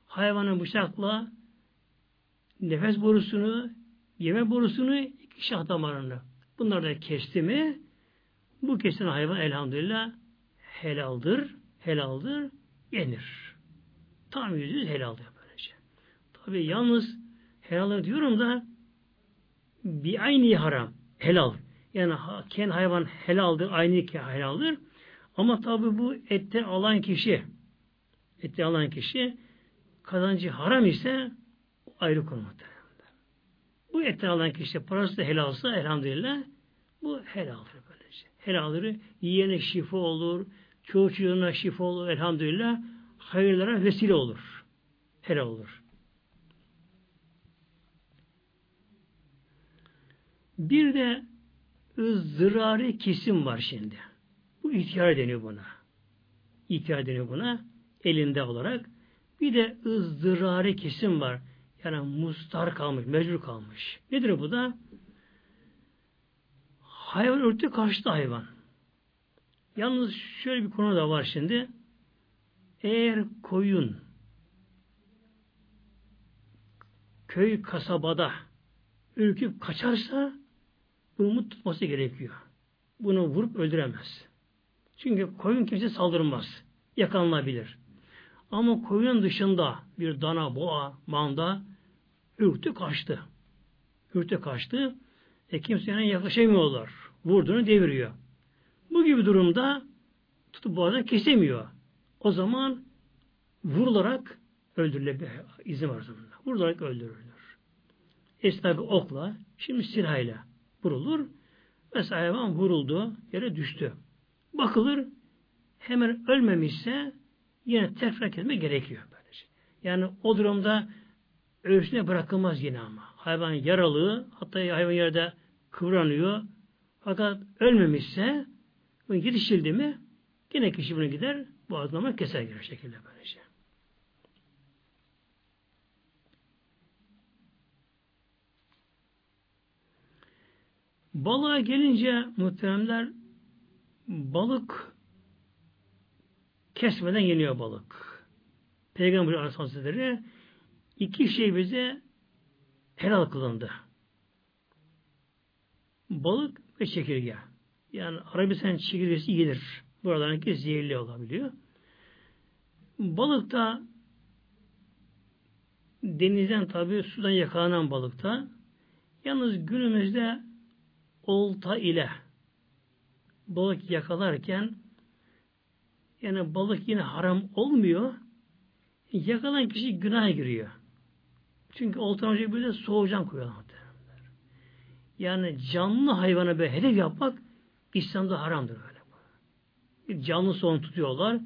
Hayvanın bıçakla nefes borusunu, yeme borusunu, iki şah damarını Bunları da kesti mi bu kesilen hayvan elhamdülillah helaldir, helaldir, yenir. Tam yüzde yüz helaldir böylece. Tabi yalnız helal diyorum da bir aynı haram. Helal. Yani kendi hayvan helaldir, aynı ki helaldir. Ama tabi bu etten alan kişi etten alan kişi kazancı haram ise ayrı konu Bu etten alan kişi parası da helalsa elhamdülillah bu helaldir böylece. Helaldir. Yiyene şifa olur. Çoğu çocuğuna şifa olur elhamdülillah. Hayırlara vesile olur. Helal olur. Bir de ızdırari kesim var şimdi. Bu ihtiyar deniyor buna. İhtiyar deniyor buna. Elinde olarak. Bir de ızdırari kesim var. Yani mustar kalmış, mecbur kalmış. Nedir bu da? Hayvan örtü kaçtı hayvan. Yalnız şöyle bir konu da var şimdi. Eğer koyun köy kasabada ürküp kaçarsa bunu tutması gerekiyor. Bunu vurup öldüremez. Çünkü koyun kimse saldırmaz. Yakalanabilir. Ama koyun dışında bir dana, boğa, manda ürktü kaçtı. Ürktü kaçtı. E kimseye yaklaşamıyorlar. Vurduğunu deviriyor. Bu gibi durumda tutup boğazdan kesemiyor. O zaman vurularak öldürülebilir. izin var zamanında. Vurularak öldürülür. Eski tabi okla, şimdi silahıyla vurulur. Mesela hayvan vuruldu, yere düştü. Bakılır, hemen ölmemişse yine tekrar kesme gerekiyor. Böylece. Yani o durumda ölüsüne bırakılmaz yine ama. Hayvan yaralı, hatta hayvan yerde kıvranıyor. Fakat ölmemişse yetişildi mi yine kişi bunu gider boğazlama keser gibi şekilde böylece. Balığa gelince muhteremler balık kesmeden yeniyor balık. Peygamber Aleyhisselatü iki şey bize helal kılındı. Balık ve çekirge. Yani Arabistan çekirgesi yenir. Buralarınki zehirli olabiliyor. Balıkta denizden tabi sudan yakalanan balıkta yalnız günümüzde olta ile balık yakalarken yani balık yine haram olmuyor. Yakalan kişi günah giriyor. Çünkü oltan önce böyle soğucan koyuyorlar. Yani canlı hayvana böyle hedef yapmak İslam'da haramdır böyle. Bir canlı son tutuyorlar.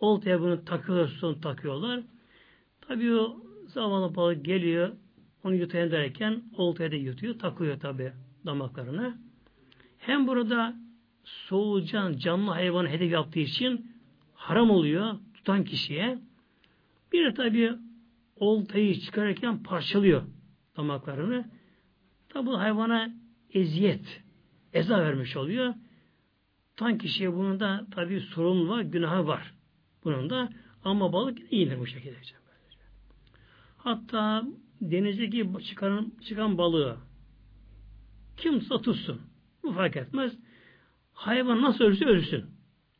Oltaya bunu takıyorlar, son takıyorlar. Tabii o zavallı balık geliyor, onu yutayım derken oltaya da yutuyor, takıyor tabi damaklarına. Hem burada soğucan canlı hayvanı hedef yaptığı için haram oluyor tutan kişiye. Bir de tabi oltayı çıkarırken parçalıyor damaklarını. Tabi bu hayvana eziyet, eza vermiş oluyor. Tutan kişiye bunun da tabi sorun var, günahı var. Bunun da ama balık iyidir bu şekilde. Hatta denizdeki çıkan, çıkan balığı kim tutsun. Bu fark etmez. Hayvan nasıl ölürse ölsün.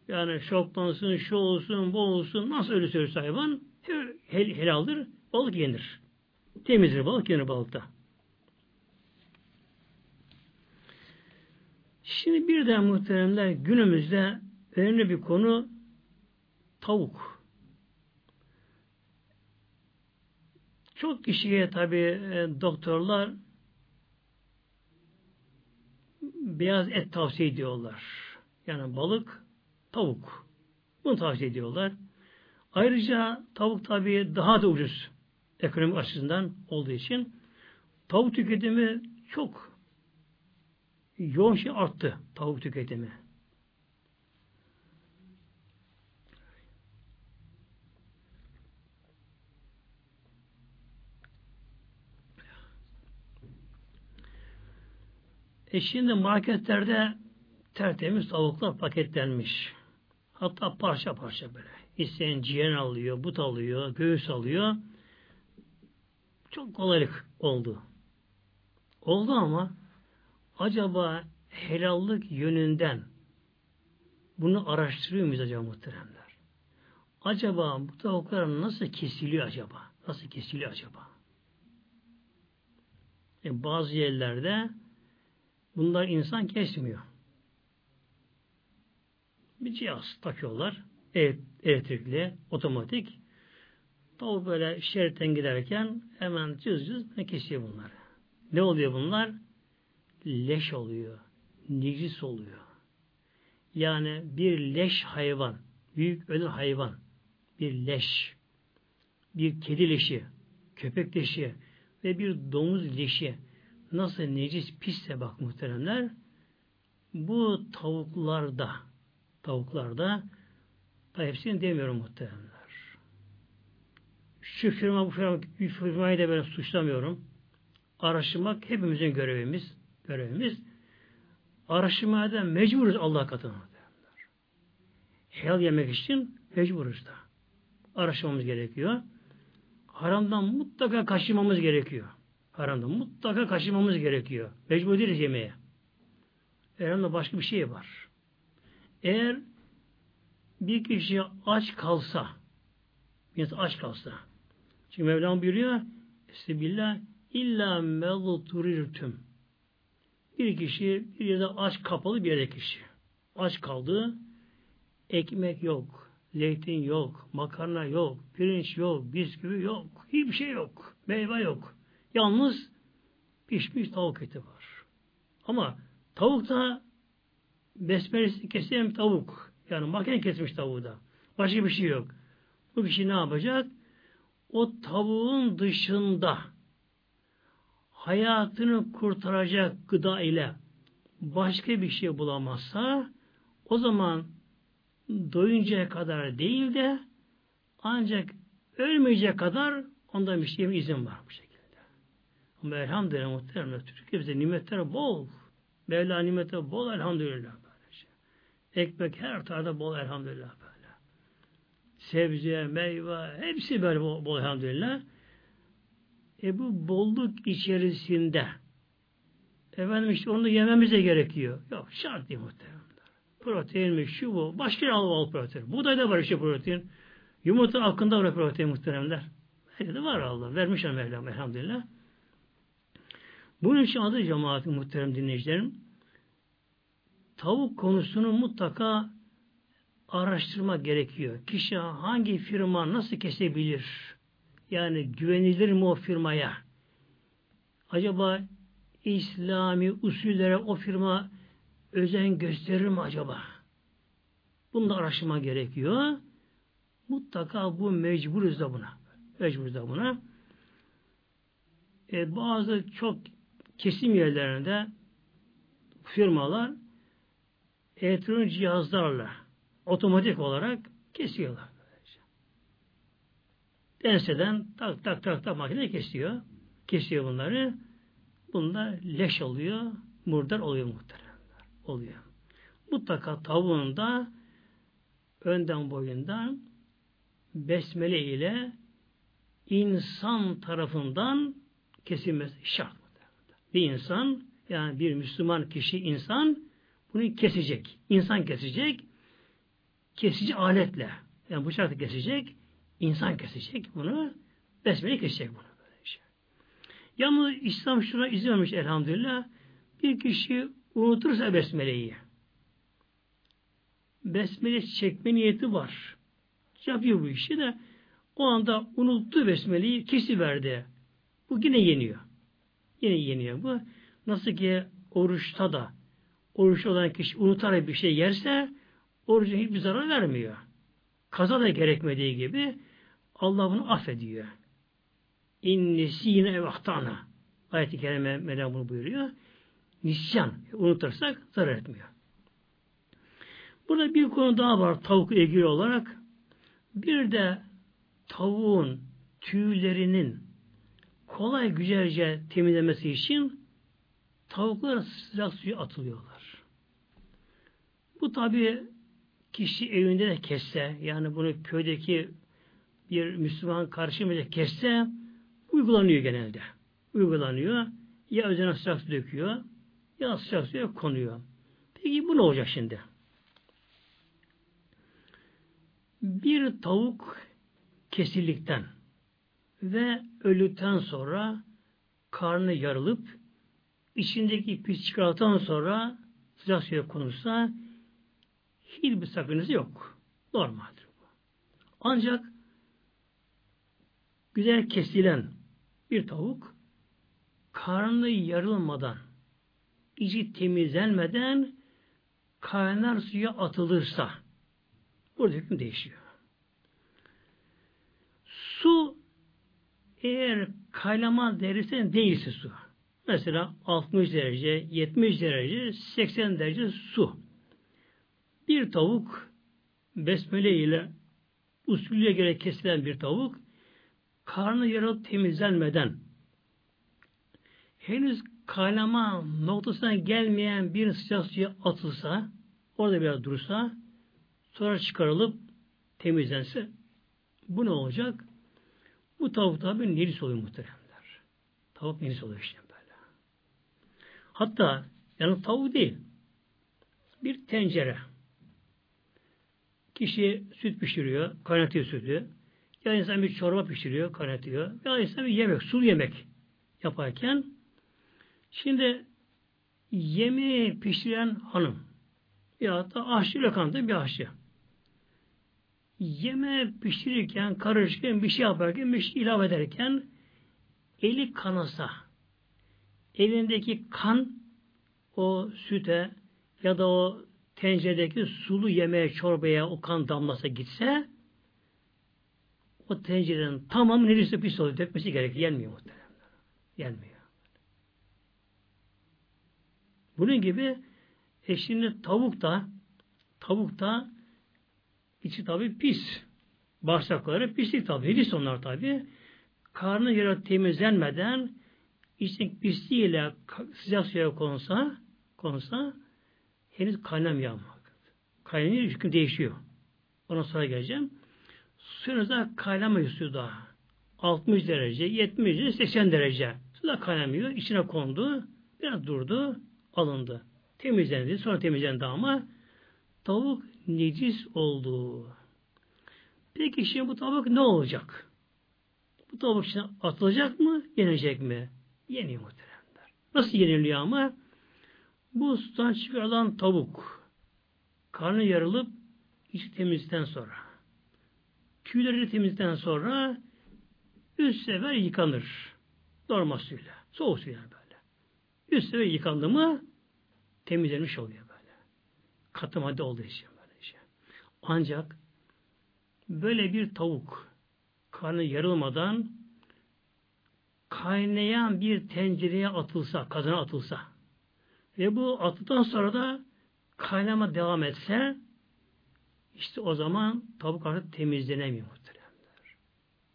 Yani şoklansın, şu olsun, bu olsun, nasıl ölürse ölsün hayvan hel helaldir, balık yenir. Temizdir balık yenir balıkta. Şimdi bir de muhteremler günümüzde önemli bir konu tavuk. Çok kişiye tabi e, doktorlar beyaz et tavsiye ediyorlar. Yani balık, tavuk. Bunu tavsiye ediyorlar. Ayrıca tavuk tabi daha da ucuz ekonomik açısından olduğu için tavuk tüketimi çok yoğun şey arttı tavuk tüketimi. E şimdi marketlerde tertemiz tavuklar paketlenmiş. Hatta parça parça böyle. İsteyen ciğer alıyor, but alıyor, göğüs alıyor. Çok kolaylık oldu. Oldu ama acaba helallik yönünden bunu araştırıyor muyuz acaba muhteremler? acaba bu tavuklar nasıl kesiliyor acaba? Nasıl kesiliyor acaba? E bazı yerlerde bunlar insan kesmiyor. Bir cihaz takıyorlar. Elektrikli, otomatik. Tavuk böyle şeritten giderken hemen cız cız kesiyor bunları. Ne oluyor bunlar? Leş oluyor. Necis oluyor. Yani bir leş hayvan, büyük ölü hayvan, bir leş, bir kedi leşi, köpek leşi ve bir domuz leşi nasıl necis pisse bak muhteremler bu tavuklarda tavuklarda da hepsini demiyorum muhteremler. Şu firma bu firma bir firmayı da ben suçlamıyorum. Araştırmak hepimizin görevimiz. Görevimiz. Araştırmaya da mecburuz Allah katına. Helal yemek için mecburuz da. Araştırmamız gerekiyor. Haramdan mutlaka kaçınmamız gerekiyor. Haramdan mutlaka kaçınmamız gerekiyor. Mecbur değiliz yemeğe. Haramda başka bir şey var. Eğer bir kişi aç kalsa, bir aç kalsa, çünkü Mevlam buyuruyor, Estağfirullah, illa melturirtüm. Bir kişi bir yerde aç kapalı bir yerde kişi. Aç kaldı, ekmek yok, zeytin yok, makarna yok, pirinç yok, bisküvi yok, hiçbir şey yok, meyve yok. Yalnız pişmiş tavuk eti var. Ama tavuk da besmelesi kesilen tavuk. Yani makine kesmiş tavuğu da. Başka bir şey yok. Bu kişi ne yapacak? O tavuğun dışında hayatını kurtaracak gıda ile başka bir şey bulamazsa o zaman doyuncaya kadar değil de ancak ölmeyecek kadar ondan bir şeye izin var bu şekilde. Ama elhamdülillah muhteremler Türkiye'de nimetler bol. Mevla nimetler bol elhamdülillah. Ekmek her tarafta bol elhamdülillah. Sebze, meyve hepsi böyle bol, bol elhamdülillah. E bu bolluk içerisinde efendim işte onu yememize gerekiyor. Yok şart değil muhteremler. Protein mi şu bu. Başka al al protein. Buğdayda var işte protein. Yumurta hakkında var protein muhteremler. Her de var Allah. Vermiş Mevlam elhamdülillah. Bunun için adı cemaati muhterem dinleyicilerim. Tavuk konusunu mutlaka araştırma gerekiyor. Kişi hangi firma nasıl kesebilir? Yani güvenilir mi o firmaya? Acaba İslami usullere o firma özen gösterir mi acaba? Bunu da araştırma gerekiyor. Mutlaka bu mecburuz da buna. Mecburuz da buna. E, bazı çok kesim yerlerinde firmalar elektronik cihazlarla otomatik olarak kesiyorlar. Enseden tak tak tak tak makine kesiyor. Kesiyor bunları. Bunda leş oluyor, murdar oluyor muhteremler. Oluyor. Mutlaka tavuğunda önden boyundan besmele ile insan tarafından kesilmesi şart. Bir insan yani bir Müslüman kişi insan bunu kesecek. İnsan kesecek. Kesici aletle. Yani bıçakla kesecek. insan kesecek bunu. Besmele kesecek bunu. Böylece. Yalnız İslam şuna izin vermiş elhamdülillah. Bir kişi unutursa besmeleyi besmele çekme niyeti var. Yapıyor bu işi de o anda unuttu besmeleyi kesiverdi. Bu yine yeniyor. Yine yeniyor bu. Nasıl ki oruçta da oruç olan kişi unutarak bir şey yerse orucun hiçbir zarar vermiyor. Kaza da gerekmediği gibi Allah bunu affediyor. İnnesine ev ahtana. Ayet-i Kerime Mevlam bunu buyuruyor. Nisyan. Unutursak zarar etmiyor. Burada bir konu daha var tavuk ilgili olarak. Bir de tavuğun tüylerinin kolay güzelce temizlemesi için tavuklar sıcak suya atılıyorlar. Bu tabi kişi evinde de kesse, yani bunu köydeki bir Müslüman karşımıyla kesse, uygulanıyor genelde. Uygulanıyor. Ya üzerine sıcak su döküyor, ya sıcak suya konuyor. Peki bu ne olacak şimdi? Bir tavuk kesildikten ve öldükten sonra karnı yarılıp içindeki pis çıkartılan sonra sıcak suya konursa hiçbir sakıncası yok. Normaldir bu. Ancak güzel kesilen bir tavuk karnı yarılmadan içi temizlenmeden kaynar suya atılırsa burada hüküm değişiyor. Su eğer kaynama derecesinde değilse su. Mesela 60 derece, 70 derece, 80 derece su. Bir tavuk besmele ile usulüye göre kesilen bir tavuk karnı yaralıp temizlenmeden henüz kaynama noktasına gelmeyen bir sıcak suya atılsa orada biraz dursa sonra çıkarılıp temizlense bu ne olacak? Bu tavuk tabi nelis oluyor muhteremler. Tavuk nelis oluyor işte böyle. Hatta yani tavuk değil. Bir tencere. Kişi süt pişiriyor, kaynatıyor sütü. Ya insan bir çorba pişiriyor, kaynatıyor. Ya insan bir yemek, sulu yemek yaparken şimdi yemeği pişiren hanım ya da aşçı lokanta bir aşçı yeme pişirirken, karışırken, bir şey yaparken, bir şey ilave ederken eli kanasa, elindeki kan o süte ya da o tenceredeki sulu yemeğe, çorbaya o kan damlasa gitse o tencerenin tamamı neresi pis oluyor, dökmesi gerekiyor. Yenmiyor muhtemelen. Yenmiyor. Bunun gibi e şimdi tavuk da tavuk da İçi tabi pis. Bağırsakları pislik tabi. Hilis onlar tabi. Karnı yere temizlenmeden içindeki pisliğiyle sıcak suya konsa konsa henüz kaynamıyor ama. Kaynamıyor, hüküm değişiyor. Ona sonra geleceğim. Suyunuzda kaynamıyor su daha. 60 derece, 70 derece, 80 derece. Su da kaynamıyor. içine kondu. Biraz durdu. Alındı. Temizlendi. Sonra temizlendi ama tavuk necis oldu. Peki şimdi bu tavuk ne olacak? Bu tavuk şimdi atılacak mı? Yenecek mi? Yeniyor muhteremler. Nasıl yeniliyor ama? Bu sudan çıkarılan tavuk karnı yarılıp içi temizden sonra tüyleri temizden sonra üst sefer yıkanır. Normal suyla. Soğuk suyla böyle. Üst sefer yıkandı mı temizlenmiş oluyor böyle. Katı madde olduğu için. Ancak böyle bir tavuk karnı yarılmadan kaynayan bir tencereye atılsa, kazana atılsa ve bu attıktan sonra da kaynama devam etse işte o zaman tavuk artık temizlenemiyor muhteremler.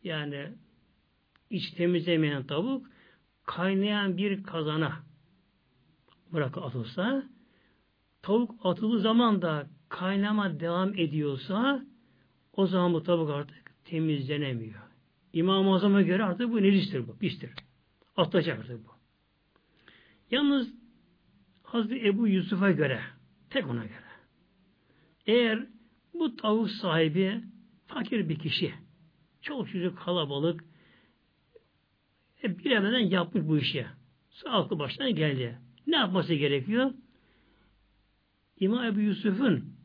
Yani iç temizlemeyen tavuk kaynayan bir kazana bırak atılsa tavuk atıldığı zaman da kaynama devam ediyorsa o zaman bu tabak artık temizlenemiyor. İmam-ı Azam'a göre artık bu necistir bu, pistir. Atlayacak artık bu. Yalnız Hazreti Ebu Yusuf'a göre, tek ona göre. Eğer bu tavuk sahibi fakir bir kişi, çok çocuk kalabalık, e, bilemeden yapmış bu işi. Sağlıklı baştan geldi. Ne yapması gerekiyor? İmam Ebu Yusuf'un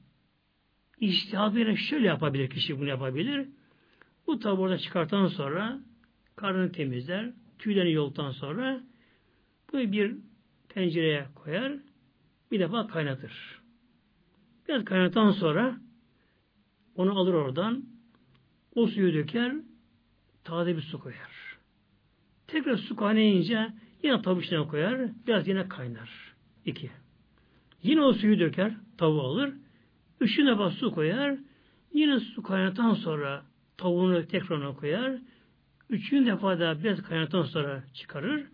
İştihadıyla şöyle yapabilir kişi bunu yapabilir. Bu tabi orada çıkartan sonra karnını temizler, tüylerini yolduktan sonra bu bir tencereye koyar, bir defa kaynatır. Biraz kaynatan sonra onu alır oradan, o suyu döker, taze bir su koyar. Tekrar su kaynayınca yine tavuğun içine koyar, biraz yine kaynar. İki. Yine o suyu döker, tavuğu alır, Üçüncü defa su koyar. Yine su kaynatan sonra tavuğunu tekrar koyar. Üçüncü defa da biraz kaynatan sonra çıkarır.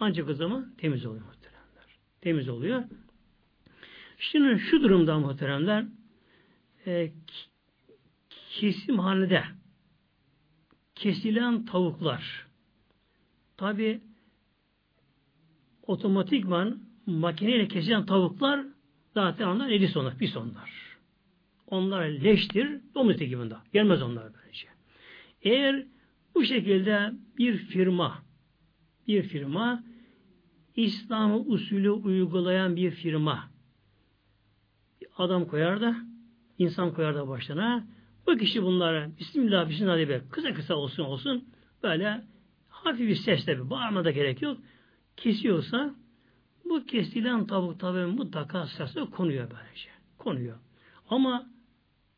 Ancak o zaman temiz muhteremler. Temiz oluyor. Şimdi şu durumda muhteremler e, kesimhanede kesilen tavuklar tabi otomatikman makineyle kesilen tavuklar zaten onlar elis onlar, pis onlar. onlar leştir, domuz bunda. Gelmez onlar böylece. Eğer bu şekilde bir firma bir firma İslam usulü uygulayan bir firma adam koyar da insan koyar da başına bu kişi bunlara Bismillah Bismillah diye kısa kısa olsun olsun böyle hafif bir sesle bir bağırma da gerek yok. Kesiyorsa bu kesilen tavuk tabi mutlaka sesle konuyor böylece. Konuyor. Ama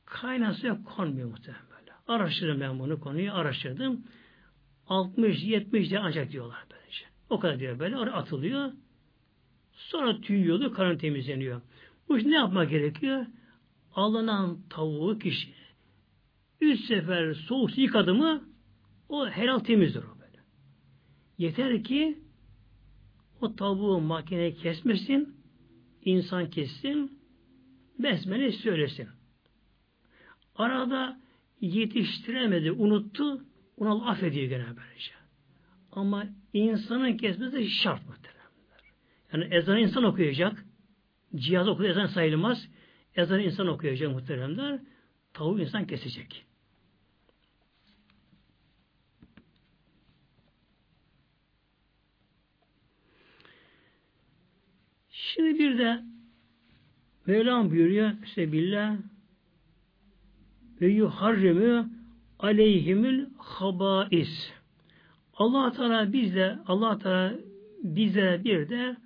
kaynasıya konmuyor muhtemelen böyle. Araştırdım ben bunu konuyu araştırdım. 60-70 de ancak diyorlar böylece. O kadar diyor böyle. Oraya atılıyor. Sonra tüy yolu karın temizleniyor. Bu ne yapmak gerekiyor? Alınan tavuğu kişi üç sefer soğuk yıkadı mı o helal temizdir o böyle. Yeter ki o tavuğu makine kesmesin, insan kessin, besmele söylesin. Arada yetiştiremedi, unuttu, ona Allah affediyor gene böylece. Ama insanın kesmesi şart muhtemelen. Yani ezan insan okuyacak. Cihaz okuyor, ezan sayılmaz. Ezan insan okuyacak muhteremler. Tavuğu insan kesecek. Şimdi bir de Mevlam buyuruyor Sebillah ve yuharrimü aleyhimül habais. Allah Teala bizde Allah Teala bize bir de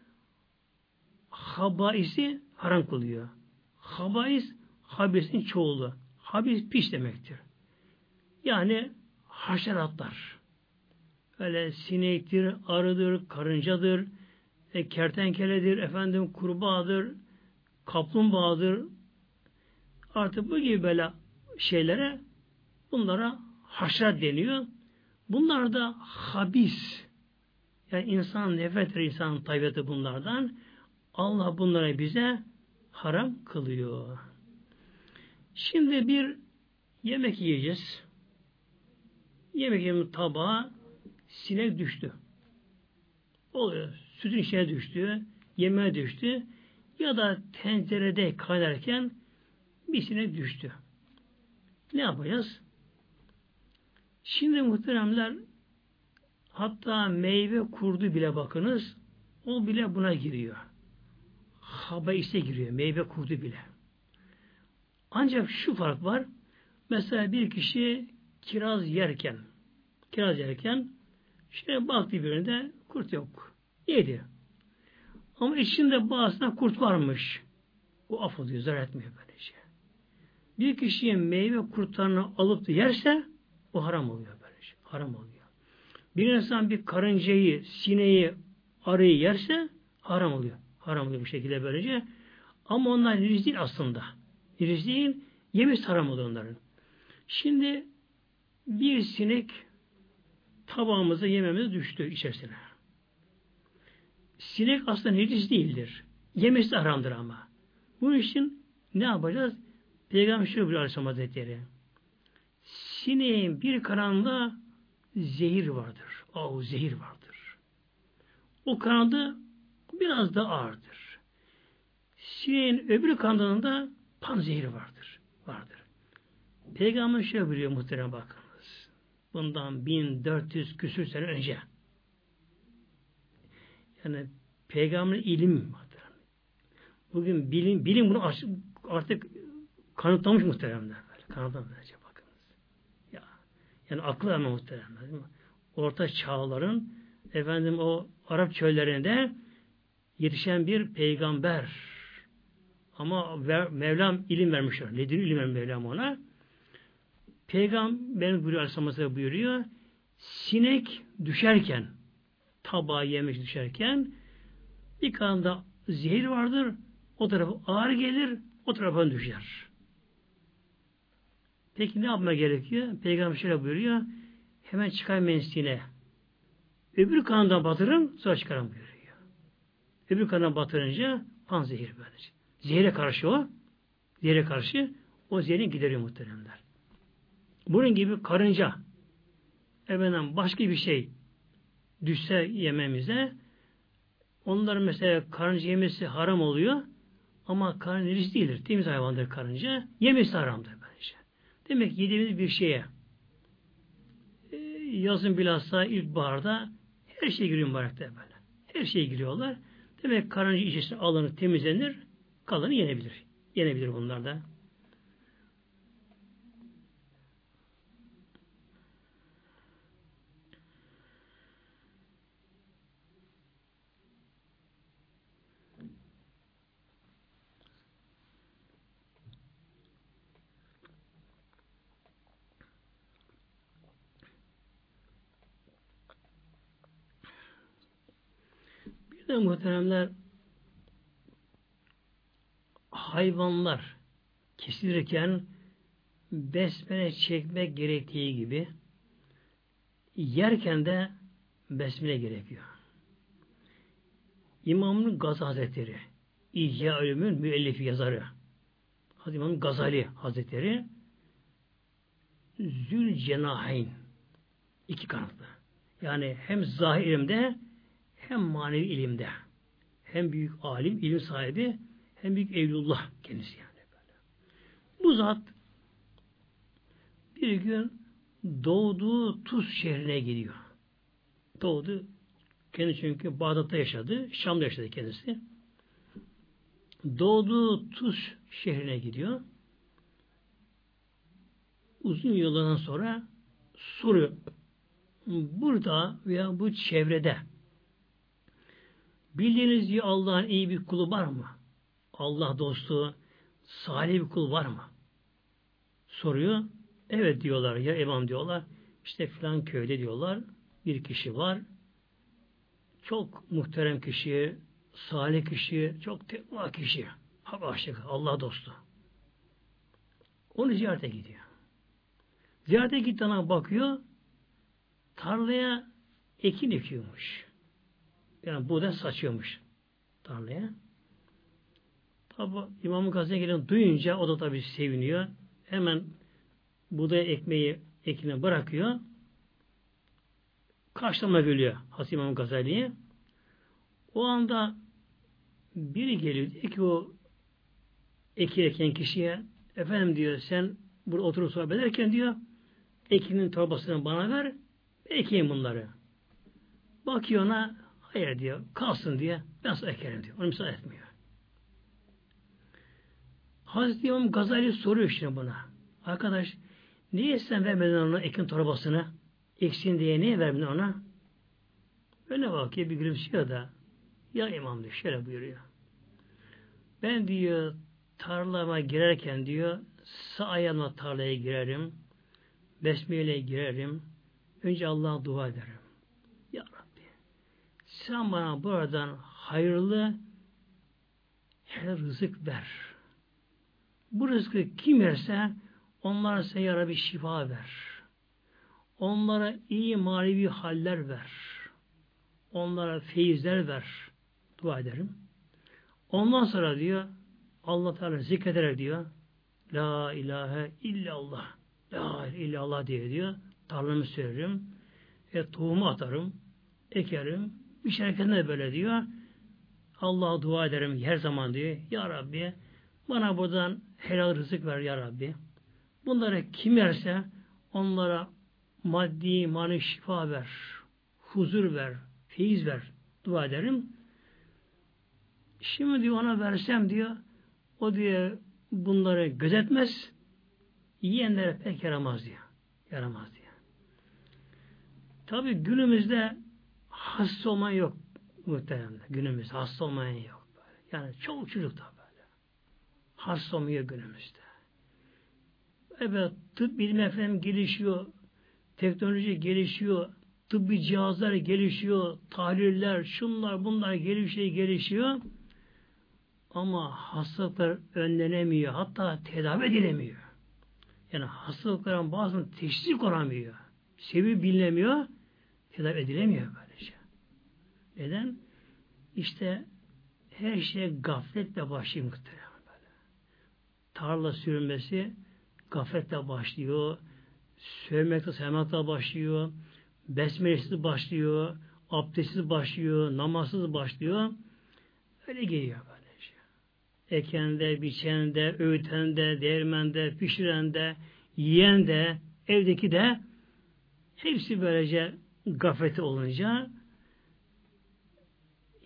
habaisi haram kılıyor. Habais habisin çoğulu. Habis piş demektir. Yani haşeratlar. Öyle sinektir, arıdır, karıncadır, e, kertenkeledir, efendim kurbağadır, kaplumbağadır. Artık bu gibi böyle şeylere bunlara haşerat deniyor. Bunlar da habis. Yani insan nefret eder, insanın tabiatı bunlardan. Allah bunları bize haram kılıyor. Şimdi bir yemek yiyeceğiz. Yemek yemek tabağa sinek düştü. Oluyor. Sütün içine düştü. Yemeğe düştü. Ya da tencerede kaynarken bir sinek düştü. Ne yapacağız? Şimdi muhteremler hatta meyve kurdu bile bakınız o bile buna giriyor. Habaise giriyor. Meyve kurdu bile. Ancak şu fark var. Mesela bir kişi kiraz yerken kiraz yerken şöyle baktı birinde kurt yok. Yedi. Ama içinde bazısında kurt varmış. O af oluyor. Zarar etmiyor böylece. Bir kişiye meyve kurtlarını alıp da yerse o haram oluyor böylece. Haram oluyor. Bir insan bir karıncayı, sineği, arıyı yerse haram oluyor. Haram oluyor bu şekilde böylece. Ama onlar riz değil aslında. Riz değil, yemiş haram oluyor onların. Şimdi bir sinek tabağımıza yememiz düştü içerisine. Sinek aslında necis değildir. Yemesi de haramdır ama. Bunun için ne yapacağız? Peygamber şöyle buyuruyor Aleyhisselam Hazretleri. Sineğin bir kanında zehir vardır. O zehir vardır. O kanada biraz da ağırdır. Sineğin öbür kanadında pan zehri vardır. Vardır. Peygamber şöyle buyuruyor muhterem bakınız. Bundan 1400 küsür sene önce. Yani peygamber ilim. Bugün bilim, bilim bunu artık kanıtlamış muhteremler. Kanıtlamış. Yani aklı ama muhteremler. Orta çağların efendim o Arap çöllerinde yetişen bir peygamber. Ama Mevlam ilim vermişler. Nedir ilim vermiş Mevlam ona? Peygamber buyuruyor Aleyhisselam buyuruyor. Sinek düşerken tabağa yemiş düşerken bir kanında zehir vardır. O tarafı ağır gelir. O tarafa düşer. Peki ne yapma gerekiyor? Peygamber şöyle buyuruyor. Hemen çıkar mensine. Öbür kanından batırın, sonra çıkarın buyuruyor. Öbür kanından batırınca pan zehir böylece. Zehre karşı o. Zehre karşı o zehrin gideriyor muhteremler. Bunun gibi karınca efendim başka bir şey düşse yememize onların mesela karınca yemesi haram oluyor Ama karın necis değildir. Temiz hayvandır karınca. Yemesi haramdır. Demek yediğimiz bir şeye e, yazın bilhassa ilkbaharda her şey giriyor mübarekte böyle. Her şey giriyorlar. Demek karınca içerisinde alanı temizlenir, kalanı yenebilir. Yenebilir bunlar da. De muhteremler hayvanlar kesilirken besmele çekmek gerektiği gibi yerken de besmele gerekiyor. İmamın Gaz Hazretleri İhya Ölümün müellifi yazarı Hazreti İmam Gazali Hazretleri Zül Cenahayn iki kanatlı. Yani hem zahir ilimde hem manevi ilimde. Hem büyük alim, ilim sahibi hem büyük evlullah kendisi yani. Böyle. Bu zat bir gün doğduğu Tuz şehrine gidiyor. Doğdu. Kendi çünkü Bağdat'ta yaşadı. Şam'da yaşadı kendisi. Doğduğu Tuz şehrine gidiyor. Uzun yıllardan sonra soruyor. Burada veya bu çevrede bildiğiniz gibi Allah'ın iyi bir kulu var mı? Allah dostu, salih bir kul var mı? Soruyor. Evet diyorlar ya imam diyorlar. İşte filan köyde diyorlar. Bir kişi var. Çok muhterem kişi, salih kişi, çok tekva kişi. Hak aşık, Allah dostu. Onu ziyarete gidiyor. Ziyarete gittiğine bakıyor, tarlaya ekin ekiyormuş. Yani buğday saçıyormuş tarlaya. Tabi İmam-ı Gazze'ye gelen duyunca o da tabi seviniyor. Hemen buğday ekmeği ekine bırakıyor. Karşılama geliyor Hazreti İmam Gazali'ye. O anda biri geliyor diyor ki o eki eken kişiye efendim diyor sen burada oturup sohbet ederken diyor ekinin torbasını bana ver ekeyim bunları. Bakıyor ona hayır diyor kalsın diye ben sana ekerim diyor. Onu müsaade etmiyor. Hazreti İmam Gazali soruyor işte buna. Arkadaş niye sen vermedin ona ekin torbasını? Eksin diye niye vermedin ona? Öyle bakıyor bir gülümsüyor da ya imam diyor şöyle buyuruyor. Ben diyor tarlama girerken diyor sağ ayağımla tarlaya girerim. Besmele'ye girerim. Önce Allah'a dua ederim. Sen bana buradan hayırlı helal rızık ver. Bu rızkı kim yerse onlara sen ya Rabbi şifa ver. Onlara iyi manevi haller ver. Onlara feyizler ver. Dua ederim. Ondan sonra diyor Allah Teala zikrederek diyor La ilahe illallah La ilahe illallah diye diyor. Tarlamı söylerim. E, tohumu atarım. Ekerim. Bir şirketinde de böyle diyor. Allah'a dua ederim her zaman diyor. Ya Rabbi bana buradan helal rızık ver ya Rabbi. Bunları kim yerse onlara maddi, manevi şifa ver, huzur ver, feyiz ver, dua ederim. Şimdi diyor ona versem diyor, o diyor bunları gözetmez, yiyenlere pek yaramaz diyor. Yaramaz diyor. Tabi günümüzde hasta olmayan yok muhtemelen. Günümüzde hasta olmayan yok. Böyle. Yani çok çocuk da hasta olmuyor günümüzde. Evet, tıp bilim efendim gelişiyor, teknoloji gelişiyor, tıbbi cihazlar gelişiyor, tahliller, şunlar bunlar gelişiyor, gelişiyor. Ama hastalıklar önlenemiyor, hatta tedavi edilemiyor. Yani hastalıkların bazılarını teşhis konamıyor. Sebebi bilinemiyor, tedavi edilemiyor böylece. Neden? İşte her şey gafletle başlıyor muhtemelen tarla sürülmesi gafletle başlıyor. Sövmekle sevmekle başlıyor. Besmelesiz başlıyor. Abdestsiz başlıyor. Namazsız başlıyor. Öyle geliyor böylece. ekende, biçende, öğütende, değirmende, pişirende, yiyende, evdeki de hepsi böylece gafleti olunca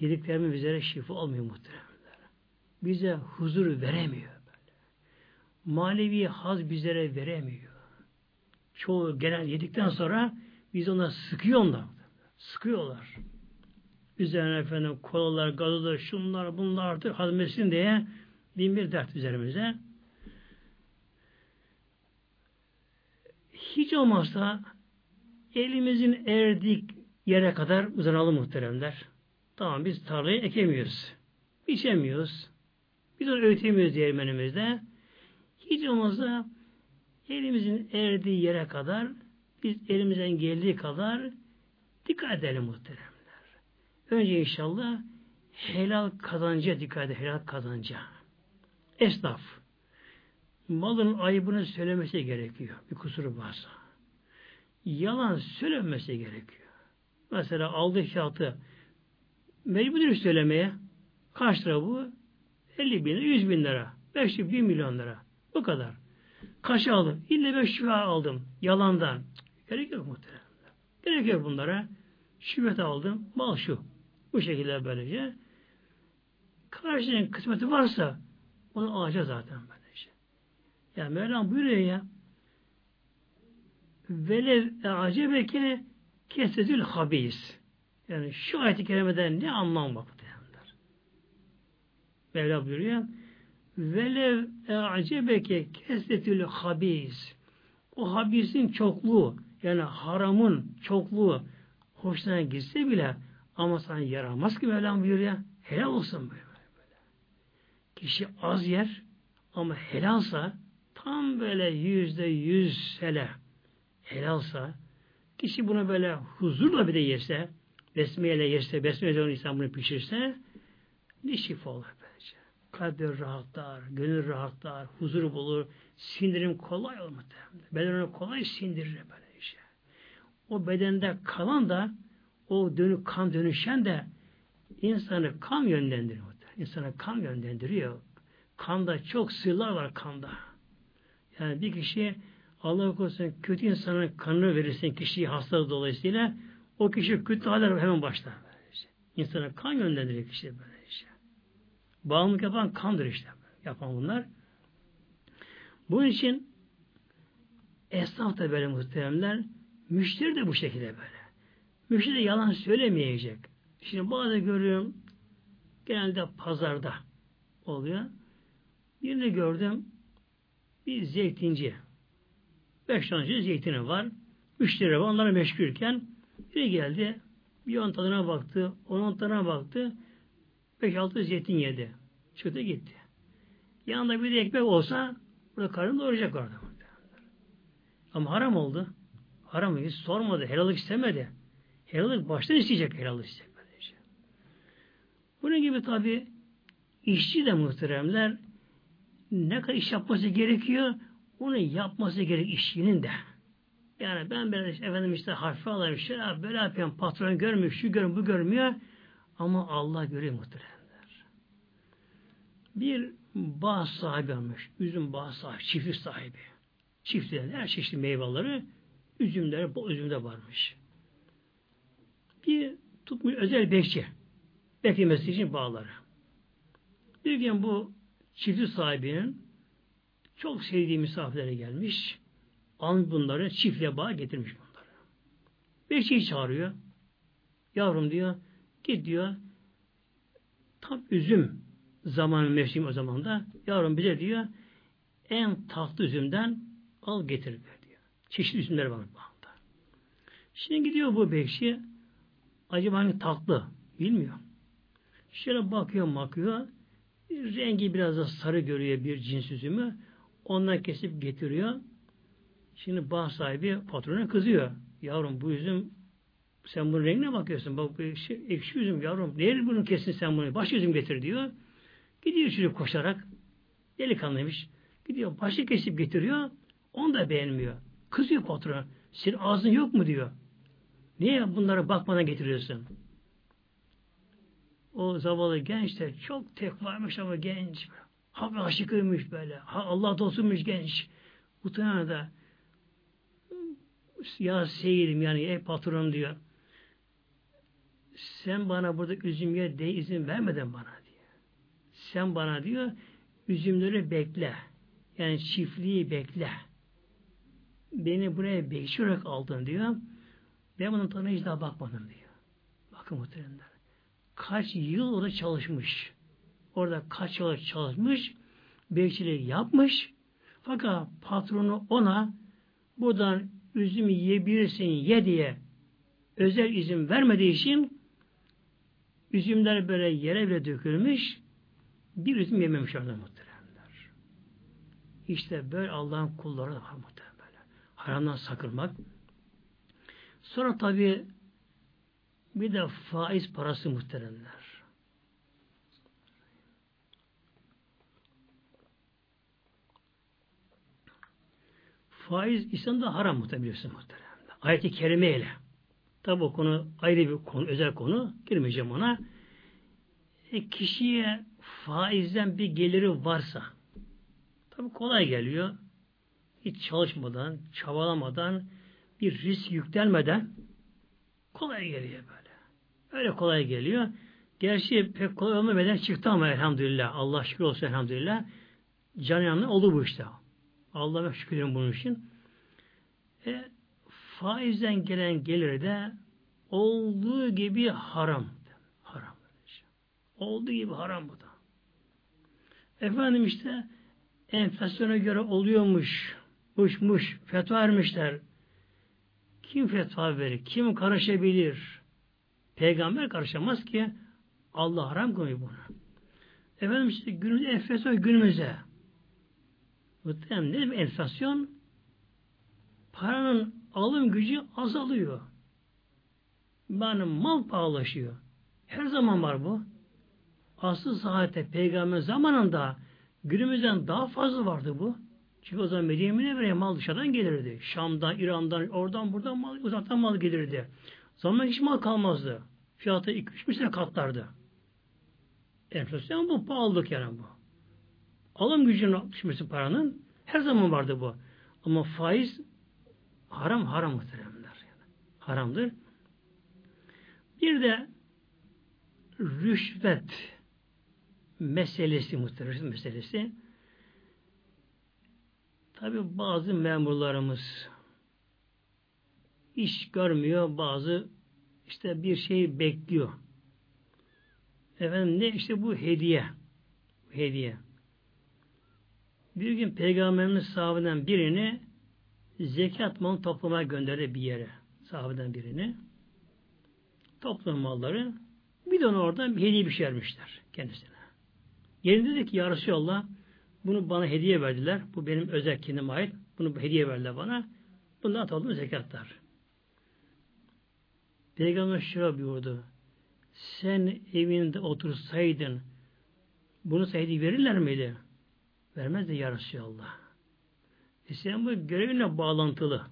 yediklerimiz bizlere şifa olmuyor muhteremler. Bize huzur veremiyor böyle. Manevi haz bizlere veremiyor. Çoğu genel yedikten sonra biz ona sıkıyor onlar. Sıkıyorlar. Üzerine efendim kolalar, gazılar, şunlar, bunlar artık hazmetsin diye bin bir dert üzerimize. Hiç olmazsa elimizin erdik yere kadar uzanalım muhteremler. Tamam biz tarlayı ekemiyoruz. Biçemiyoruz. Biz onu öğütemiyoruz değirmenimizde. Hiç olmazsa elimizin erdiği yere kadar biz elimizden geldiği kadar dikkat edelim muhteremler. Önce inşallah helal kazanca dikkat edelim. Helal kazanca. Esnaf. Malın ayıbını söylemesi gerekiyor. Bir kusuru varsa. Yalan söylemesi gerekiyor. Mesela aldığı kağıtı mecbur söylemeye kaç lira bu? 50 bin lira, 100 bin lira, 5 bin milyon lira. Bu kadar. Kaç aldım? İlle 5 lira aldım. Yalandan. Gerek yok muhtemelen. Gerek yok bunlara. Şüphet aldım. Mal şu. Bu şekilde böylece. Karşının kısmeti varsa onu alacak zaten böylece. Yani Mevlam buyuruyor ya velev acebeke kesetül habis. Yani şu ayet-i kerimeden ne anlam var? Mevla buyuruyor. Velev acebeke kesetül habis. O habisin çokluğu yani haramın çokluğu hoşuna gitse bile ama sana yaramaz ki Mevlam buyuruyor. Helal olsun böyle. Kişi az yer ama helalsa tam böyle yüzde yüz hele helalsa kişi bunu böyle huzurla bir de yerse besmeyle yerse, besmeyle insan bunu pişirse ne şifa olur bence. Kalbi rahatlar, gönül rahatlar, huzur bulur, sindirim kolay olur. Beden onu kolay sindirir böyle işte. O bedende kalan da o dönük kan dönüşen de insanı kan yönlendiriyor. İnsana kan yönlendiriyor. Kanda çok sırlar var kanda. Yani bir kişi Allah korusun kötü insanın kanını verirsin kişiyi hastalığı dolayısıyla o kişi kötü haller hemen başlar. Böylece. İnsana kan yönlendirir kişi böylece. Bağımlılık yapan kandır işte. Yapan bunlar. Bunun için esnaf da böyle muhteremler müşteri de bu şekilde böyle. Müşteri de yalan söylemeyecek. Şimdi bazı görüyorum genelde pazarda oluyor. Birini gördüm bir zeytinci. Beş tane zeytini var. Üç lira var. Onlara meşgulken biri geldi. Bir on tadına baktı. On tadına baktı. Beş altı zeytin yedi. Çıktı gitti. Yanında bir de ekmek olsa burada karın doyuracak orada. Ama haram oldu. Haram hiç sormadı. Helallik istemedi. Helallik baştan isteyecek. Helallik isteyecek. Bunun gibi tabi işçi de muhteremler ne kadar iş yapması gerekiyor onu yapması gerek işçinin de. Yani ben böyle işte, efendim işte harfi alayım işte böyle yapıyorum patron görmüyor şu görmüyor bu görmüyor ama Allah görüyor muhteremler. Bir bağ sahibi olmuş. Üzüm bağ sahibi, çiftlik sahibi. Çiftliğinde her çeşitli meyveleri üzümleri, bu üzümde varmış. Bir tutmuş özel bekçi. Beklemesi için bağları. Bir gün bu çiftlik sahibinin çok sevdiği misafirlere gelmiş. Almış bunları çiftliğe bağ getirmiş bunları. Bekçiyi çağırıyor. Yavrum diyor git diyor tam üzüm zamanı mevsim o zaman da yavrum bize diyor en tatlı üzümden al getir diyor. Çeşitli üzümler var bağda. Şimdi gidiyor bu bekçi acaba hangi tatlı bilmiyor. Şöyle bakıyor bakıyor rengi biraz da sarı görüyor bir cins üzümü. Ondan kesip getiriyor. Şimdi bağ sahibi patrona kızıyor. Yavrum bu üzüm sen bunun rengine bakıyorsun. Bak bu ekşi, ekşi üzüm yavrum. Neyle bunu kesin sen bunu? Başka üzüm getir diyor. Gidiyor çocuk koşarak. Delikanlıymış. Gidiyor başı kesip getiriyor. Onu da beğenmiyor. Kızıyor patron. Senin ağzın yok mu diyor. Niye bunlara bakmadan getiriyorsun? O zavallı genç de çok tekvarmış ama genç. Hak aşıkıymış böyle. Ha, Allah dostuymuş genç. Utanıyor da ya seyidim yani ey patron diyor. Sen bana burada üzüm ye de izin vermeden bana diyor. Sen bana diyor üzümleri bekle. Yani çiftliği bekle. Beni buraya bekçi aldın diyor. Ben bunun tadına hiç daha bakmadım diyor. Bakın muhteremler. Kaç yıl orada çalışmış. Orada kaç yıl çalışmış. Bekçiliği yapmış. Fakat patronu ona buradan üzüm yiyebilirsin ye diye özel izin vermediği için üzümler böyle yere bile dökülmüş bir üzüm yememiş orada muhteremler. İşte böyle Allah'ın kulları var muhterem. Haramdan sakınmak. Sonra tabi bir de faiz parası muhteremler. Faiz İslam'da haram muhtemelen. Ayet-i kerime ile. Tabi o konu ayrı bir konu, özel konu. Girmeyeceğim ona. E, kişiye faizden bir geliri varsa tabi kolay geliyor. Hiç çalışmadan, çabalamadan, bir risk yüklenmeden kolay geliyor böyle. Öyle kolay geliyor. Gerçi pek kolay olmadan çıktı ama elhamdülillah. Allah şükür olsun elhamdülillah. Can yanına oldu bu işte. Allah'a şükür ederim bunun için. E, faizden gelen gelir de olduğu gibi haram. Haram. Olduğu gibi haram bu da. Efendim işte enflasyona göre oluyormuş, uçmuş, fetva vermişler. Kim fetva verir? Kim karışabilir? Peygamber karışamaz ki Allah haram koyuyor bunu. Efendim işte günümüz enflasyon günümüze Muhtemelen ne demek enflasyon? Paranın alım gücü azalıyor. Yani mal pahalaşıyor. Her zaman var bu. Asıl saatte peygamber zamanında günümüzden daha fazla vardı bu. Çünkü o zaman Medine Münevvere'ye mal dışarıdan gelirdi. Şam'dan, İran'dan, oradan buradan mal, uzaktan mal gelirdi. Zaman hiç mal kalmazdı. Fiyatı 2-3 misle katlardı. Enflasyon bu, pahalılık yani bu alım gücünün düşmesi paranın her zaman vardı bu. Ama faiz haram haram muhteremler. Yani. Haramdır. Bir de rüşvet meselesi muhterem meselesi. Tabi bazı memurlarımız iş görmüyor, bazı işte bir şey bekliyor. Efendim ne işte bu hediye. Hediye. Bir gün Peygamberimiz sahabeden birini zekat malı toplamaya gönderdi bir yere. Sahabeden birini. Toplam malları bir de orada bir hediye bir şey vermişler kendisine. Yerinde dedi ki ya Resulallah bunu bana hediye verdiler. Bu benim özel kendime ait. Bunu hediye verdiler bana. Bundan atalım zekatlar. Peygamber şöyle buyurdu. Sen evinde otursaydın bunu hediye verirler miydi? Vermez de ya Resulallah. İslam bu görevinle bağlantılı.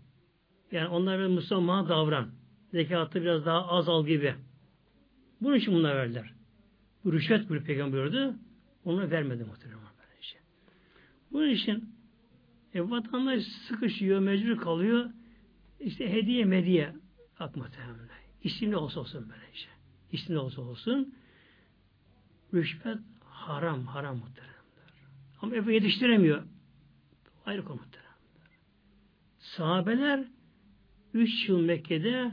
Yani onlar bir Müslüman davran. Zekatı biraz daha az al gibi. Bunun için bunlar verdiler. Bu rüşvet bir peygamberdi. Onu vermedi muhtemelen. Bunun için e, vatandaş sıkışıyor, mecbur kalıyor. İşte hediye mediye ak muhtemelen. İsimli olsa olsun böylece. İsimli olsa olsun. Rüşvet haram, haram muhtemelen. Ama Ebu yetiştiremiyor. Ayrı konu Sahabeler üç yıl Mekke'de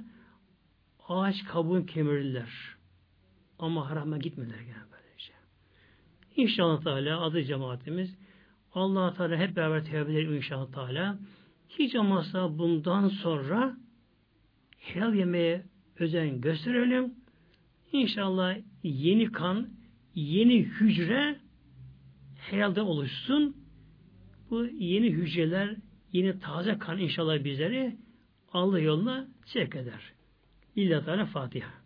ağaç kabuğunu kemirdiler. Ama harama gitmediler gene böylece. İnşallah Teala adı cemaatimiz allah Teala hep beraber tevbe edelim inşallah Teala. Hiç olmazsa bundan sonra helal yemeye özen gösterelim. İnşallah yeni kan, yeni hücre herhalde oluşsun. Bu yeni hücreler, yeni taze kan inşallah bizleri Allah yoluna sevk eder. İlla Teala Fatiha.